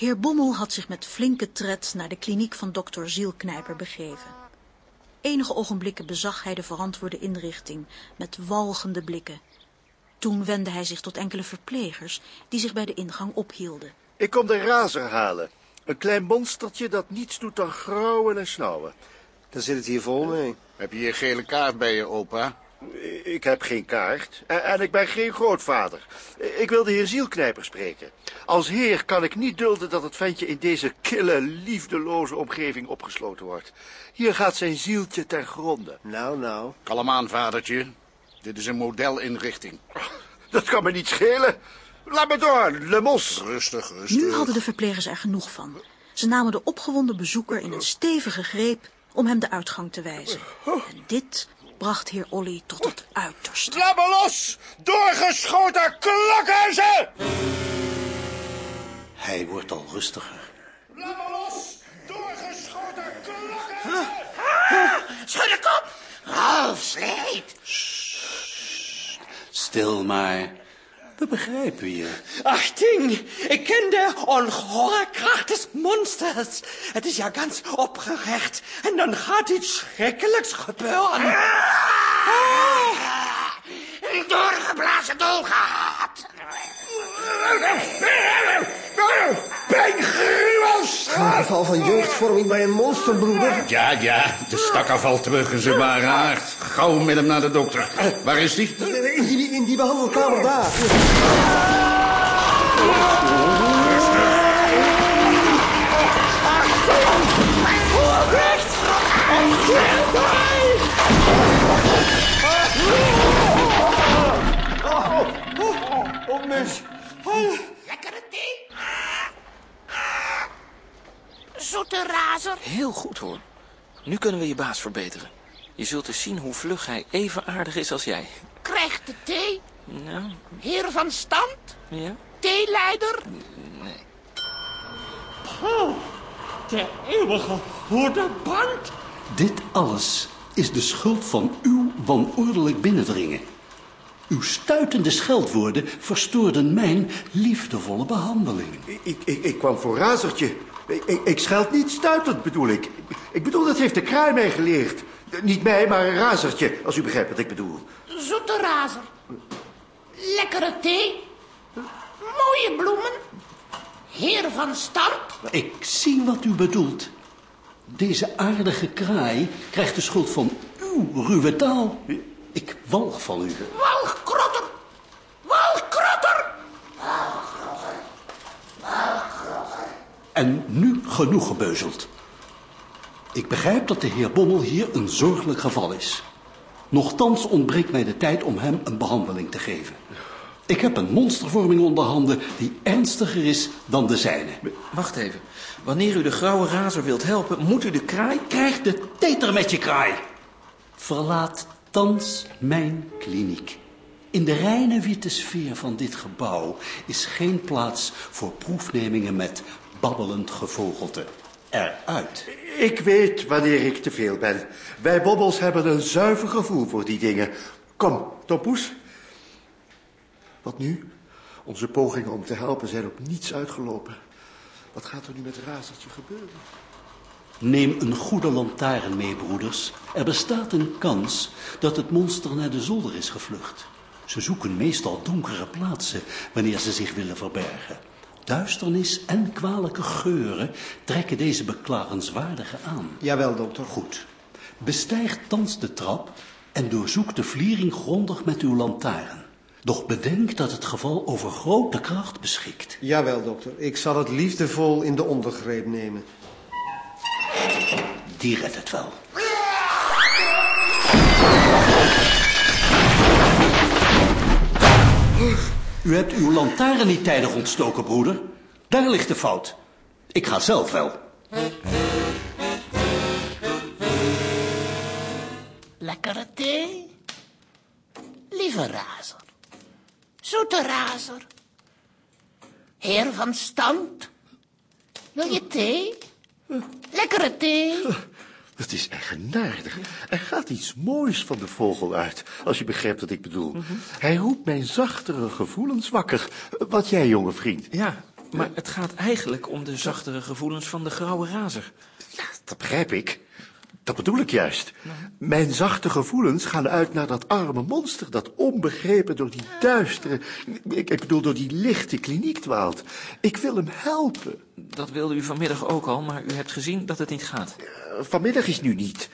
Heer Bommel had zich met flinke tred naar de kliniek van dokter Zielknijper begeven. Enige ogenblikken bezag hij de verantwoorde inrichting met walgende blikken. Toen wendde hij zich tot enkele verplegers die zich bij de ingang ophielden. Ik kom de razer halen. Een klein monstertje dat niets doet dan grauwen en snauwen. Dan zit het hier vol mee. Heb je je gele kaart bij je, opa? Ik heb geen kaart en, ik ben geen grootvader. Ik wil de heer Zielknijper spreken. Als heer kan ik niet dulden dat het ventje in deze kille, liefdeloze omgeving opgesloten wordt. Hier gaat zijn zieltje ten gronde. Nou, nou. Kalm aan, vadertje. Dit is een modelinrichting. Dat kan me niet schelen. Laat me door, Lemos. Rustig, rustig. Nu hadden de verplegers er genoeg van. Ze namen de opgewonden bezoeker in een stevige greep om hem de uitgang te wijzen. En dit bracht heer Olly tot het uiterste. Laat me los! Doorgeschoten klokhuizen! Hij wordt al rustiger. Laat me los! Doorgeschoten klokhuizen! Schud de kop. Ralf Sleet. Stil maar. We begrijpen je. Achting, ik ken de ongehoorde kracht des monsters. Het is ja ganz opgerecht. En dan gaat iets schrikkelijks gebeuren. Een doorgeblazen doolgaat. Een geval van jeugdvorming bij een monsterbroeder. Ja, ja. De stakker valt terug in zijn ware aard. Gauw met hem naar de dokter. Waar is die? In die, in die behandelkamer daar. Oh, thee. Heel goed hoor. Nu kunnen we je baas verbeteren. Je zult eens zien hoe vlug hij even aardig is als jij. Krijgt de thee. Nou, Heer van stand. ja? Theeleider. Nee. De eeuwige goede band. Dit alles is de schuld van uw wanordelijk binnendringen. Uw stuitende scheldwoorden verstoorden mijn liefdevolle behandeling. Ik, ik, ik kwam voor razertje. Ik, ik, ik scheld niet stuitend, bedoel ik. Ik bedoel, dat heeft de kraai mij geleerd. Niet mij, maar een razertje, als u begrijpt wat ik bedoel. Zoete razer. Lekkere thee. Mooie bloemen. Heer van stand. Ik zie wat u bedoelt. Deze aardige kraai krijgt de schuld van uw ruwe taal. Ik walg van u. Walgkrotter. Walgkrotter. En nu genoeg gebeuzeld. Ik begrijp dat de heer Bommel hier een zorgelijk geval is. Nochtans ontbreekt mij de tijd om hem een behandeling te geven. Ik heb een monstervorming onder handen die ernstiger is dan de zijne. Wacht even. Wanneer u de grauwe razer wilt helpen, moet u de kraai... Krijg de teter met je kraai. Verlaat thans mijn kliniek. In de reine witte sfeer van dit gebouw is geen plaats voor proefnemingen met babbelend gevogelte. Eruit. Ik weet wanneer ik te veel ben. Wij bobbels hebben een zuiver gevoel voor die dingen. Kom, Tompoes. Wat nu? Onze pogingen om te helpen zijn op niets uitgelopen. Wat gaat er nu met Razertje gebeuren? Neem een goede lantaarn mee, broeders. Er bestaat een kans dat het monster naar de zolder is gevlucht. Ze zoeken meestal donkere plaatsen wanneer ze zich willen verbergen. Duisternis en kwalijke geuren trekken deze beklagenswaardige aan. Jawel, dokter. Goed. Bestijg thans de trap en doorzoek de vliering grondig met uw lantaarn. Doch bedenk dat het geval over grote kracht beschikt. Jawel, dokter. Ik zal het liefdevol in de ondergreep nemen. Die redt het wel. U hebt uw lantaarn niet tijdig ontstoken, broeder. Daar ligt de fout. Ik ga zelf wel. Lekkere thee. Lieve razer. Zoete razer. Heer van stand. Wil je thee? Lekkere thee. Dat is eigenaardig. Er gaat iets moois van de vogel uit, als je begrijpt wat ik bedoel. Hij roept mijn zachtere gevoelens wakker. Wat jij, jonge vriend. Ja, maar het gaat eigenlijk om de zachtere gevoelens van de grauwe razer. Ja, dat begrijp ik. Dat bedoel ik juist. Mijn zachte gevoelens gaan uit naar dat arme monster... dat onbegrepen door die duistere... Ik, ik bedoel, door die lichte kliniek dwaalt. Ik wil hem helpen. Dat wilde u vanmiddag ook al, maar u hebt gezien dat het niet gaat. Vanmiddag is nu niet.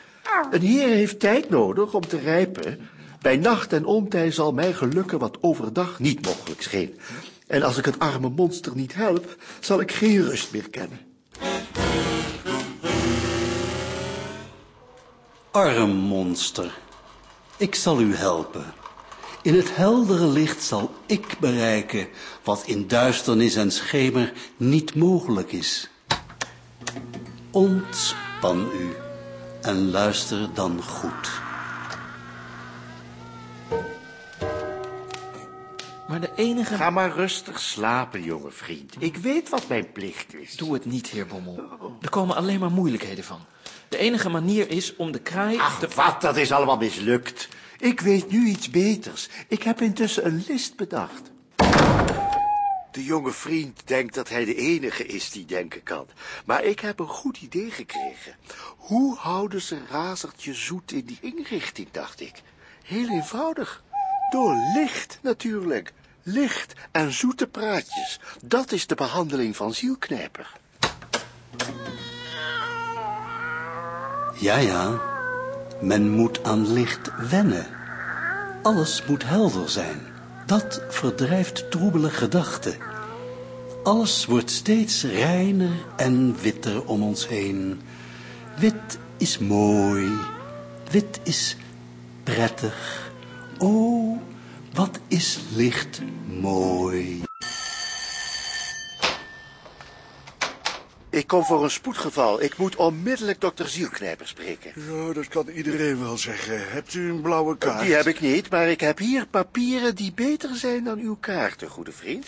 Een heer heeft tijd nodig om te rijpen. Bij nacht en ontij zal mij gelukken wat overdag niet mogelijk scheen. En als ik het arme monster niet help, zal ik geen rust meer kennen. Arm monster, ik zal u helpen. In het heldere licht zal ik bereiken wat in duisternis en schemer niet mogelijk is. Ontspan u en luister dan goed. Maar de enige... Ga maar rustig slapen, jonge vriend. Ik weet wat mijn plicht is. Doe het niet, heer Bommel. Er komen alleen maar moeilijkheden van. De enige manier is om de kraai... Ach, te... wat, dat is allemaal mislukt. Ik weet nu iets beters. Ik heb intussen een list bedacht. De jonge vriend denkt dat hij de enige is die denken kan. Maar ik heb een goed idee gekregen. Hoe houden ze razertje zoet in die inrichting, dacht ik. Heel eenvoudig. Door licht, natuurlijk. Licht en zoete praatjes. Dat is de behandeling van zielknijper. Ja, ja, men moet aan licht wennen. Alles moet helder zijn. Dat verdrijft troebele gedachten. Alles wordt steeds reiner en witter om ons heen. Wit is mooi, wit is prettig. O, wat is licht mooi. Ik kom voor een spoedgeval. Ik moet onmiddellijk dokter Zielknijper spreken. Ja, dat kan iedereen wel zeggen. Hebt u een blauwe kaart? Die heb ik niet, maar ik heb hier papieren die beter zijn dan uw kaarten, goede vriend.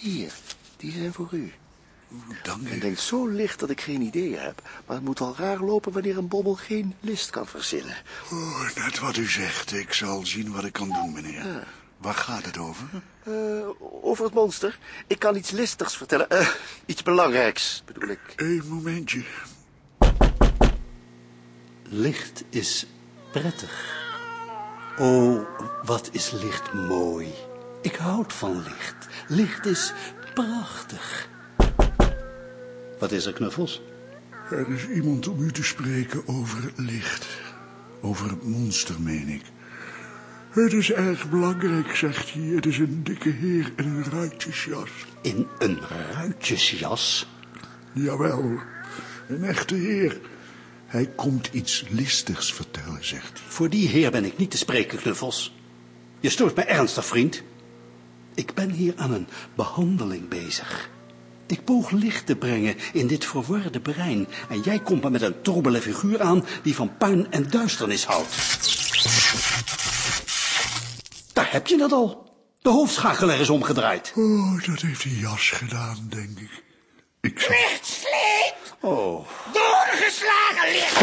Hier, die zijn voor u. Dank En denkt zo licht dat ik geen idee heb. Maar het moet al raar lopen wanneer een bommel geen list kan verzinnen. Oh, net wat u zegt. Ik zal zien wat ik kan doen, meneer. Waar gaat het over? Eh, over het monster. Ik kan iets listigs vertellen. Eh, iets belangrijks, bedoel ik. Eén momentje. Licht is prettig. Oh, wat is licht mooi. Ik houd van licht. Licht is prachtig. Wat is er, Knuffels? Er is iemand om u te spreken over licht. Over het monster, meen ik. Het is erg belangrijk, zegt hij. Het is een dikke heer in een ruitjesjas. In een ruitjesjas? Jawel, een echte heer. Hij komt iets listigs vertellen, zegt hij. Voor die heer ben ik niet te spreken, Knuffels. Je stoort mij ernstig, vriend. Ik ben hier aan een behandeling bezig. Ik poog licht te brengen in dit verwarde brein. En jij komt me met een troebele figuur aan die van puin en duisternis houdt. Daar heb je het al. De hoofdschakelaar is omgedraaid. Oh, dat heeft die jas gedaan, denk ik. Ik zal... Lichtsleep! Oh, Doorgeslagen licht!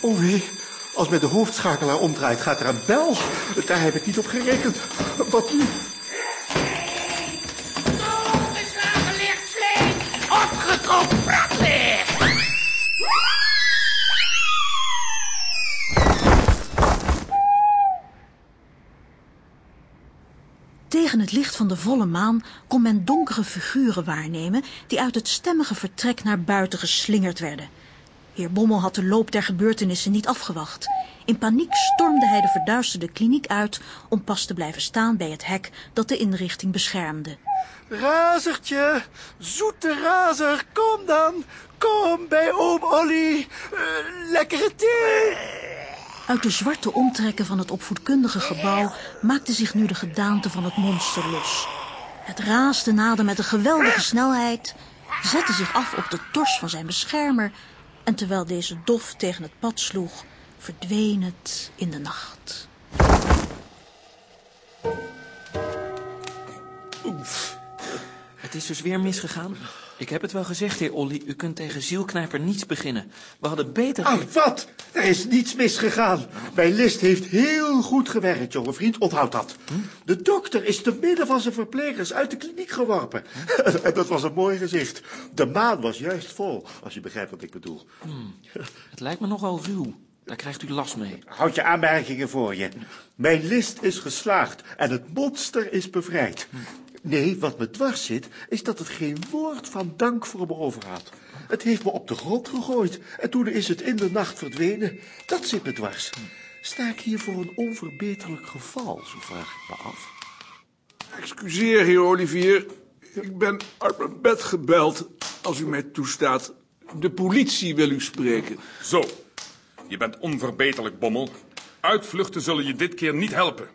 Oh wee, als met de hoofdschakelaar omdraait, gaat er een bel. Daar heb ik niet op gerekend. Wat nu? Tegen het licht van de volle maan kon men donkere figuren waarnemen die uit het stemmige vertrek naar buiten geslingerd werden. Heer Bommel had de loop der gebeurtenissen niet afgewacht. In paniek stormde hij de verduisterde kliniek uit om pas te blijven staan bij het hek dat de inrichting beschermde. Razertje, zoete razer, kom dan. Kom bij oom Olly. Eh, lekkere thee. Uit de zwarte omtrekken van het opvoedkundige gebouw maakte zich nu de gedaante van het monster los. Het raasde nader met een geweldige snelheid, zette zich af op de tors van zijn beschermer en terwijl deze dof tegen het pad sloeg, verdween het in de nacht. Het is dus weer misgegaan. Ik heb het wel gezegd, heer Olly. U kunt tegen zielknijper niets beginnen. We hadden beter... Ach, wat? Er is niets misgegaan. Mijn list heeft heel goed gewerkt, jonge vriend. Onthoud dat. De dokter is te midden van zijn verplegers uit de kliniek geworpen. En dat was een mooi gezicht. De maan was juist vol, als je begrijpt wat ik bedoel. Het lijkt me nogal ruw. Daar krijgt u last mee. Houd je aanmerkingen voor je. Mijn list is geslaagd en het monster is bevrijd. Nee, wat me dwars zit, is dat het geen woord van dank voor me over had. Het heeft me op de grond gegooid en toen is het in de nacht verdwenen. Dat zit me dwars. Sta ik hier voor een onverbeterlijk geval, zo vraag ik me af. Excuseer, heer Olivier. Ik ben uit mijn bed gebeld, als u mij toestaat. De politie wil u spreken. Zo, je bent onverbeterlijk, Bommel. Uitvluchten zullen je dit keer niet helpen.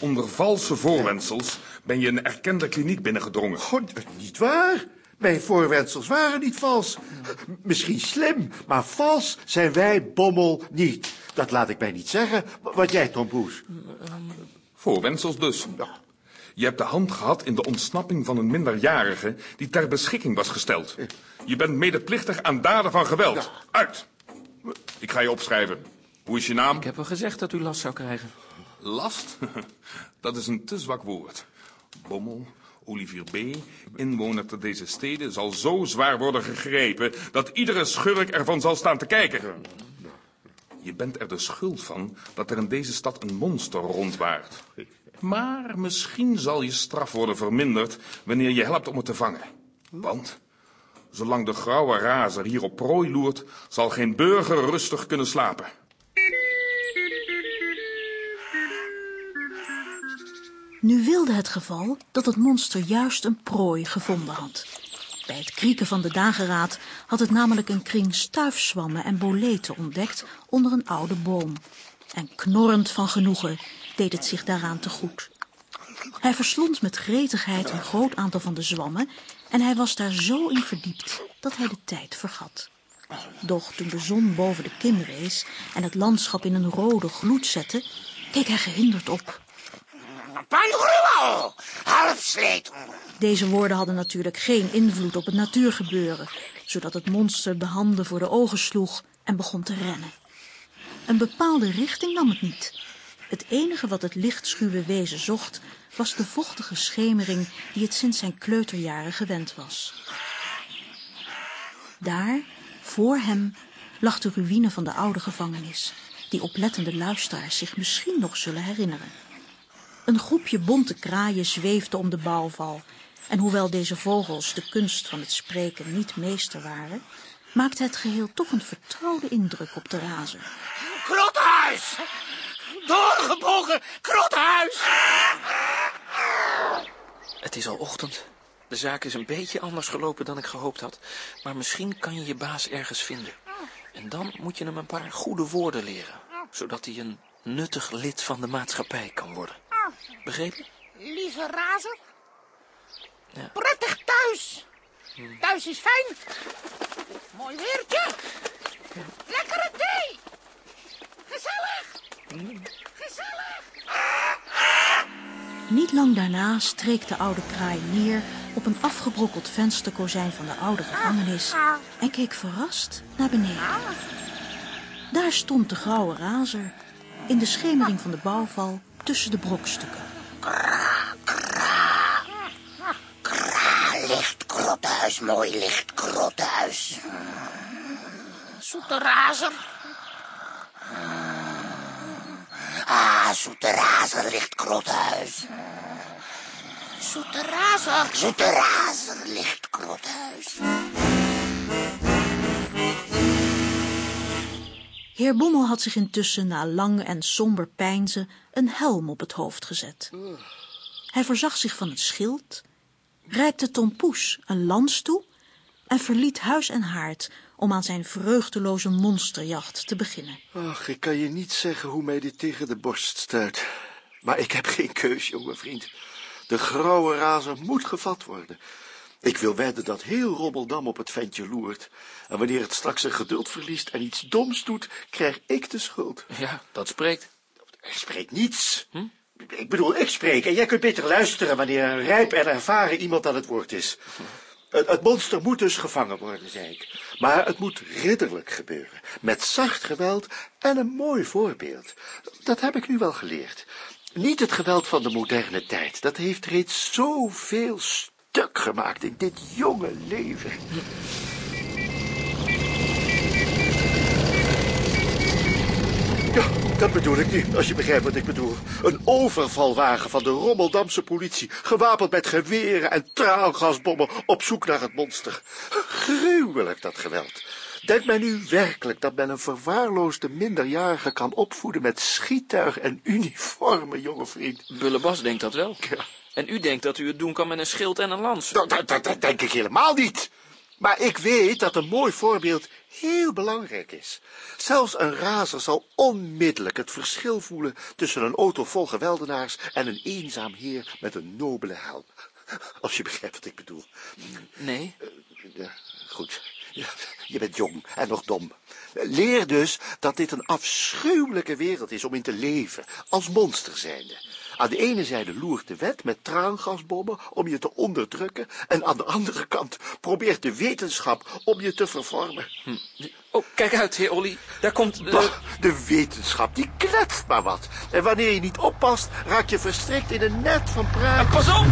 Onder valse voorwendsels ben je een erkende kliniek binnengedrongen. God, niet waar? Mijn voorwendsels waren niet vals. Misschien slim, maar vals zijn wij Bommel niet. Dat laat ik mij niet zeggen. Wat jij, Tom Poes? Voorwendsels dus. Je hebt de hand gehad in de ontsnapping van een minderjarige die ter beschikking was gesteld. Je bent medeplichtig aan daden van geweld. Uit! Ik ga je opschrijven. Hoe is je naam? Ik heb wel gezegd dat u last zou krijgen. Last? Dat is een te zwak woord. Bommel, Olivier B., inwoner te deze steden, zal zo zwaar worden gegrepen dat iedere schurk ervan zal staan te kijken. Je bent er de schuld van dat er in deze stad een monster rondwaart. Maar misschien zal je straf worden verminderd wanneer je helpt om het te vangen. Want zolang de grauwe razer hier op prooi loert, zal geen burger rustig kunnen slapen. Nu wilde het geval dat het monster juist een prooi gevonden had. Bij het krieken van de dageraad had het namelijk een kring stuifzwammen en boleten ontdekt onder een oude boom. En knorrend van genoegen deed het zich daaraan te goed. Hij verslond met gretigheid een groot aantal van de zwammen en hij was daar zo in verdiept dat hij de tijd vergat. Doch toen de zon boven de kim rees en het landschap in een rode gloed zette, keek hij gehinderd op. Deze woorden hadden natuurlijk geen invloed op het natuurgebeuren, zodat het monster de handen voor de ogen sloeg en begon te rennen. Een bepaalde richting nam het niet. Het enige wat het lichtschuwe wezen zocht, was de vochtige schemering die het sinds zijn kleuterjaren gewend was. Daar, voor hem, lag de ruïne van de oude gevangenis, die oplettende luisteraars zich misschien nog zullen herinneren. Een groepje bonte kraaien zweefde om de bouwval, en hoewel deze vogels de kunst van het spreken niet meester waren, maakte het geheel toch een vertrouwde indruk op de razer. Krothuis! Doorgebogen krothuis! Het is al ochtend. De zaak is een beetje anders gelopen dan ik gehoopt had. Maar misschien kan je je baas ergens vinden. En dan moet je hem een paar goede woorden leren. Zodat hij een nuttig lid van de maatschappij kan worden. Begrepen? Lieve razer, Ja. prettig thuis. Thuis is fijn. Mooi weertje. Lekkere thee. Gezellig. Gezellig. Niet lang daarna streek de oude kraai neer op een afgebrokkeld vensterkozijn van de oude gevangenis en keek verrast naar beneden. Daar stond de grauwe razer in de schemering van de bouwval tussen de brokstukken. Kra, licht krothuis, mooi licht krothuis. Zoete razer. Ah, zoete razer, licht krothuis. Zoete razer. Zoete razer, licht krothuis. Heer Bommel had zich intussen na lang en somber peinzen een helm op het hoofd gezet. Hij voorzag zich van het schild, reikte Tom Poes een lans toe en verliet huis en haard om aan zijn vreugdeloze monsterjacht te beginnen. Ach, ik kan je niet zeggen hoe mij dit tegen de borst stuit. Maar ik heb geen keus, jonge vriend. De grauwe razer moet gevat worden. Ik wil wedden dat heel Rommeldam op het ventje loert. En wanneer het straks zijn geduld verliest en iets doms doet, krijg ik de schuld. Ja, dat spreekt. Er spreekt niets. Ik bedoel, ik spreek en jij kunt beter luisteren wanneer een rijp en ervaren iemand aan het woord is. Het, het monster moet dus gevangen worden, zei ik. Maar het moet ridderlijk gebeuren, met zacht geweld en een mooi voorbeeld. Dat heb ik nu wel geleerd. Niet het geweld van de moderne tijd. Dat heeft reeds zoveel stuk gemaakt in dit jonge leven. Ja, dat bedoel ik nu, als je begrijpt wat ik bedoel. Een overvalwagen van de Rommeldamse politie, gewapend met geweren en traangasbommen op zoek naar het monster. Gruwelijk, dat geweld. Denkt men nu werkelijk dat men een verwaarloosde minderjarige kan opvoeden met schiettuig en uniformen, jonge vriend? Bullebas denkt dat wel. En u denkt dat u het doen kan met een schild en een lans. Dat, dat, dat, dat denk ik helemaal niet. Maar ik weet dat een mooi voorbeeld heel belangrijk is. Zelfs een razer zal onmiddellijk het verschil voelen tussen een auto vol geweldenaars en een eenzaam heer met een nobele helm. Als je begrijpt wat ik bedoel. Nee. Ja, goed. Je bent jong en nog dom. Leer dus dat dit een afschuwelijke wereld is om in te leven, als monster zijnde. Aan de ene zijde loert de wet met traangasbommen om je te onderdrukken, en aan de andere kant probeert de wetenschap om je te vervormen. Oh, kijk uit, heer Olly. Daar komt de... Bah, de wetenschap, die kletst maar wat. En wanneer je niet oppast, raak je verstrikt in een net van praat. Pas op!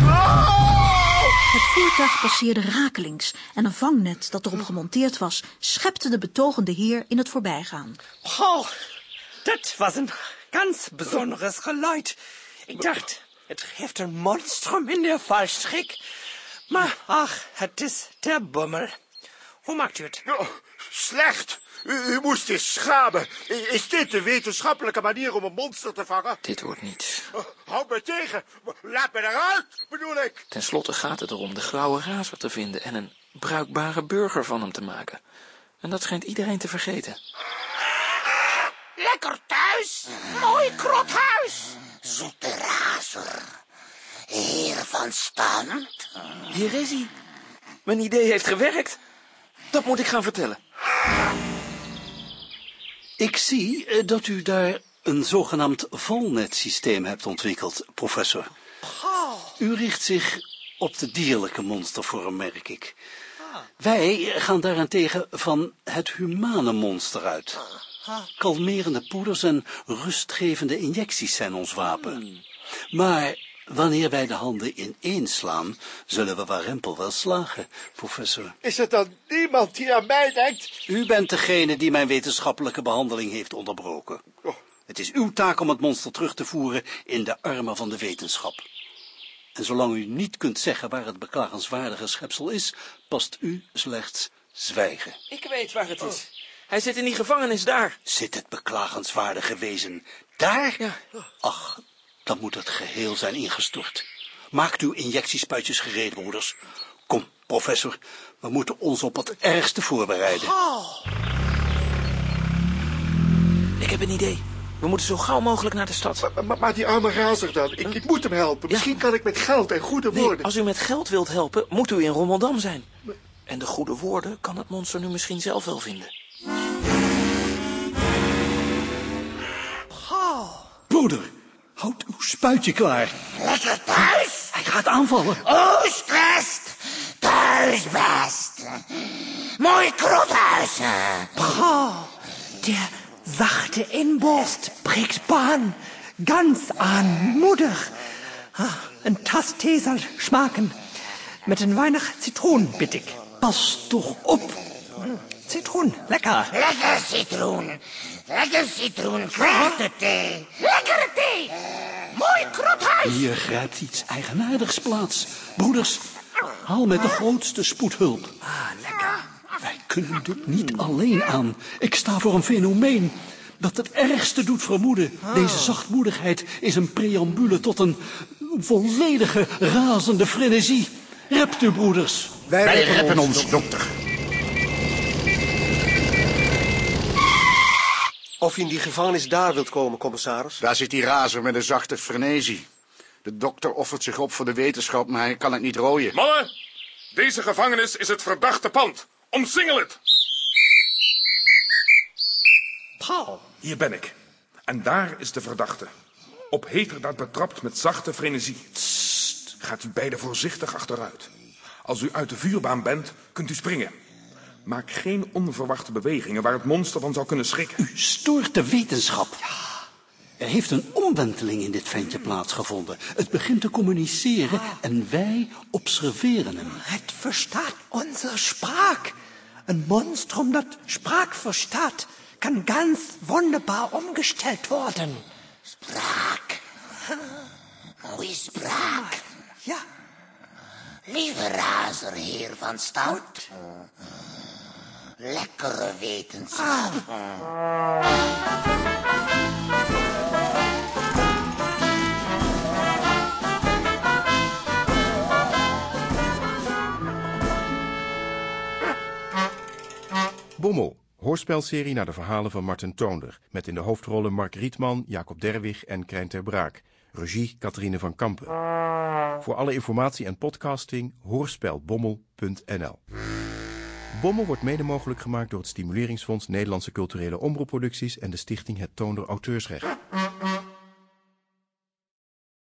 Het voertuig passeerde rakelings en een vangnet dat erop gemonteerd was, schepte de betogende heer in het voorbijgaan. Oh, dat was een ganz besonderes geluid. Ik dacht, het heeft een monstrum in de valstrik. Maar ach, het is der Bummel. Hoe maakt u het? Oh, slecht. U, u moest eens schamen. Is dit de wetenschappelijke manier om een monster te vangen? Dit wordt niets. Oh, Houd me tegen. Laat me eruit, bedoel ik. Ten slotte gaat het erom de grauwe razer te vinden en een bruikbare burger van hem te maken. En dat schijnt iedereen te vergeten. Lekker thuis. Mooi krothuis. Zoete razer. Heer van stand. Hier is hij. Mijn idee heeft gewerkt. Dat moet ik gaan vertellen. Ik zie eh, dat u daar een zogenaamd valnetsysteem hebt ontwikkeld, professor. U richt zich op de dierlijke monstervorm, merk ik. Wij gaan daarentegen van het humane monster uit. Kalmerende poeders en rustgevende injecties zijn ons wapen. Maar wanneer wij de handen ineenslaan, zullen we warempel wel slagen, professor. Is er dan niemand die aan mij denkt? U bent degene die mijn wetenschappelijke behandeling heeft onderbroken. Het is uw taak om het monster terug te voeren in de armen van de wetenschap. En zolang u niet kunt zeggen waar het beklagenswaardige schepsel is, past u slechts zwijgen. Ik weet waar het is. Hij zit in die gevangenis daar. Zit het beklagenswaardige wezen daar? Ja. Ach, dan moet het geheel zijn ingestort. Maakt uw injectiespuitjes gereed, broeders. Kom, professor, we moeten ons op het ergste voorbereiden. Ik heb een idee. We moeten zo gauw mogelijk naar de stad. Maar, maar, maar die arme razer dan, ik, ik moet hem helpen. Misschien kan ik met geld en goede Nee, woorden... als u met geld wilt helpen, moet u in Rommeldam zijn. En de goede woorden kan het monster nu misschien zelf wel vinden. Broeder, houd uw spuitje klaar. Lekker thuis. Hij gaat aanvallen. Oostwest, thuisbest. Mooi krothuizen. Paul, der sachte Inborst prägt Bahn, ganz aanmoedig. Ah, een tas thee zal smaken. Met een weinig citroen, bid ik. Citroen, lekker. Lekker citroen. Lekker citroen. Krijgt de thee. Lekkere thee. Mooi krothuis. Hier grijpt iets eigenaardigs plaats. Broeders, haal met de grootste spoed hulp. Ah, lekker. Wij kunnen dit niet alleen aan. Ik sta voor een fenomeen dat het ergste doet vermoeden. Deze zachtmoedigheid is een preambule tot een volledige razende frenesie. Rept u, broeders. Wij reppen ons, dokter. Of je in die gevangenis daar wilt komen, commissaris? Daar zit die razer met een zachte frenesie. De dokter offert zich op voor de wetenschap, maar hij kan het niet rooien. Mannen, deze gevangenis is het verdachte pand. Omsingel het. Paul. Hier ben ik. En daar is de verdachte. Op heterdaad betrapt met zachte frenesie. Sst, gaat u beiden voorzichtig achteruit. Als u uit de vuurbaan bent, kunt u springen. Maak geen onverwachte bewegingen waar het monster van zou kunnen schrikken. U stoort de wetenschap. Er heeft een omwenteling in dit ventje plaatsgevonden. Het begint te communiceren en wij observeren hem. Het verstaat onze spraak. Een monstrum dat Spraak verstaat, kann ganz wunderbar umgestellt worden. Spraak. Mooie spraak. Ja. Lieve razer, heer van Stout. Lekkere wetenschap. Bommel, hoorspelserie naar de verhalen van Martin Toonder... met in de hoofdrollen Mark Rietman, Jacob Derwig en Krijn ter Braak. Regie Catharine van Kampen. Voor alle informatie en podcasting hoorspelbommel.nl Bommel wordt mede mogelijk gemaakt door het Stimuleringsfonds Nederlandse Culturele Omroepproducties en de stichting Het Toonder Auteursrecht.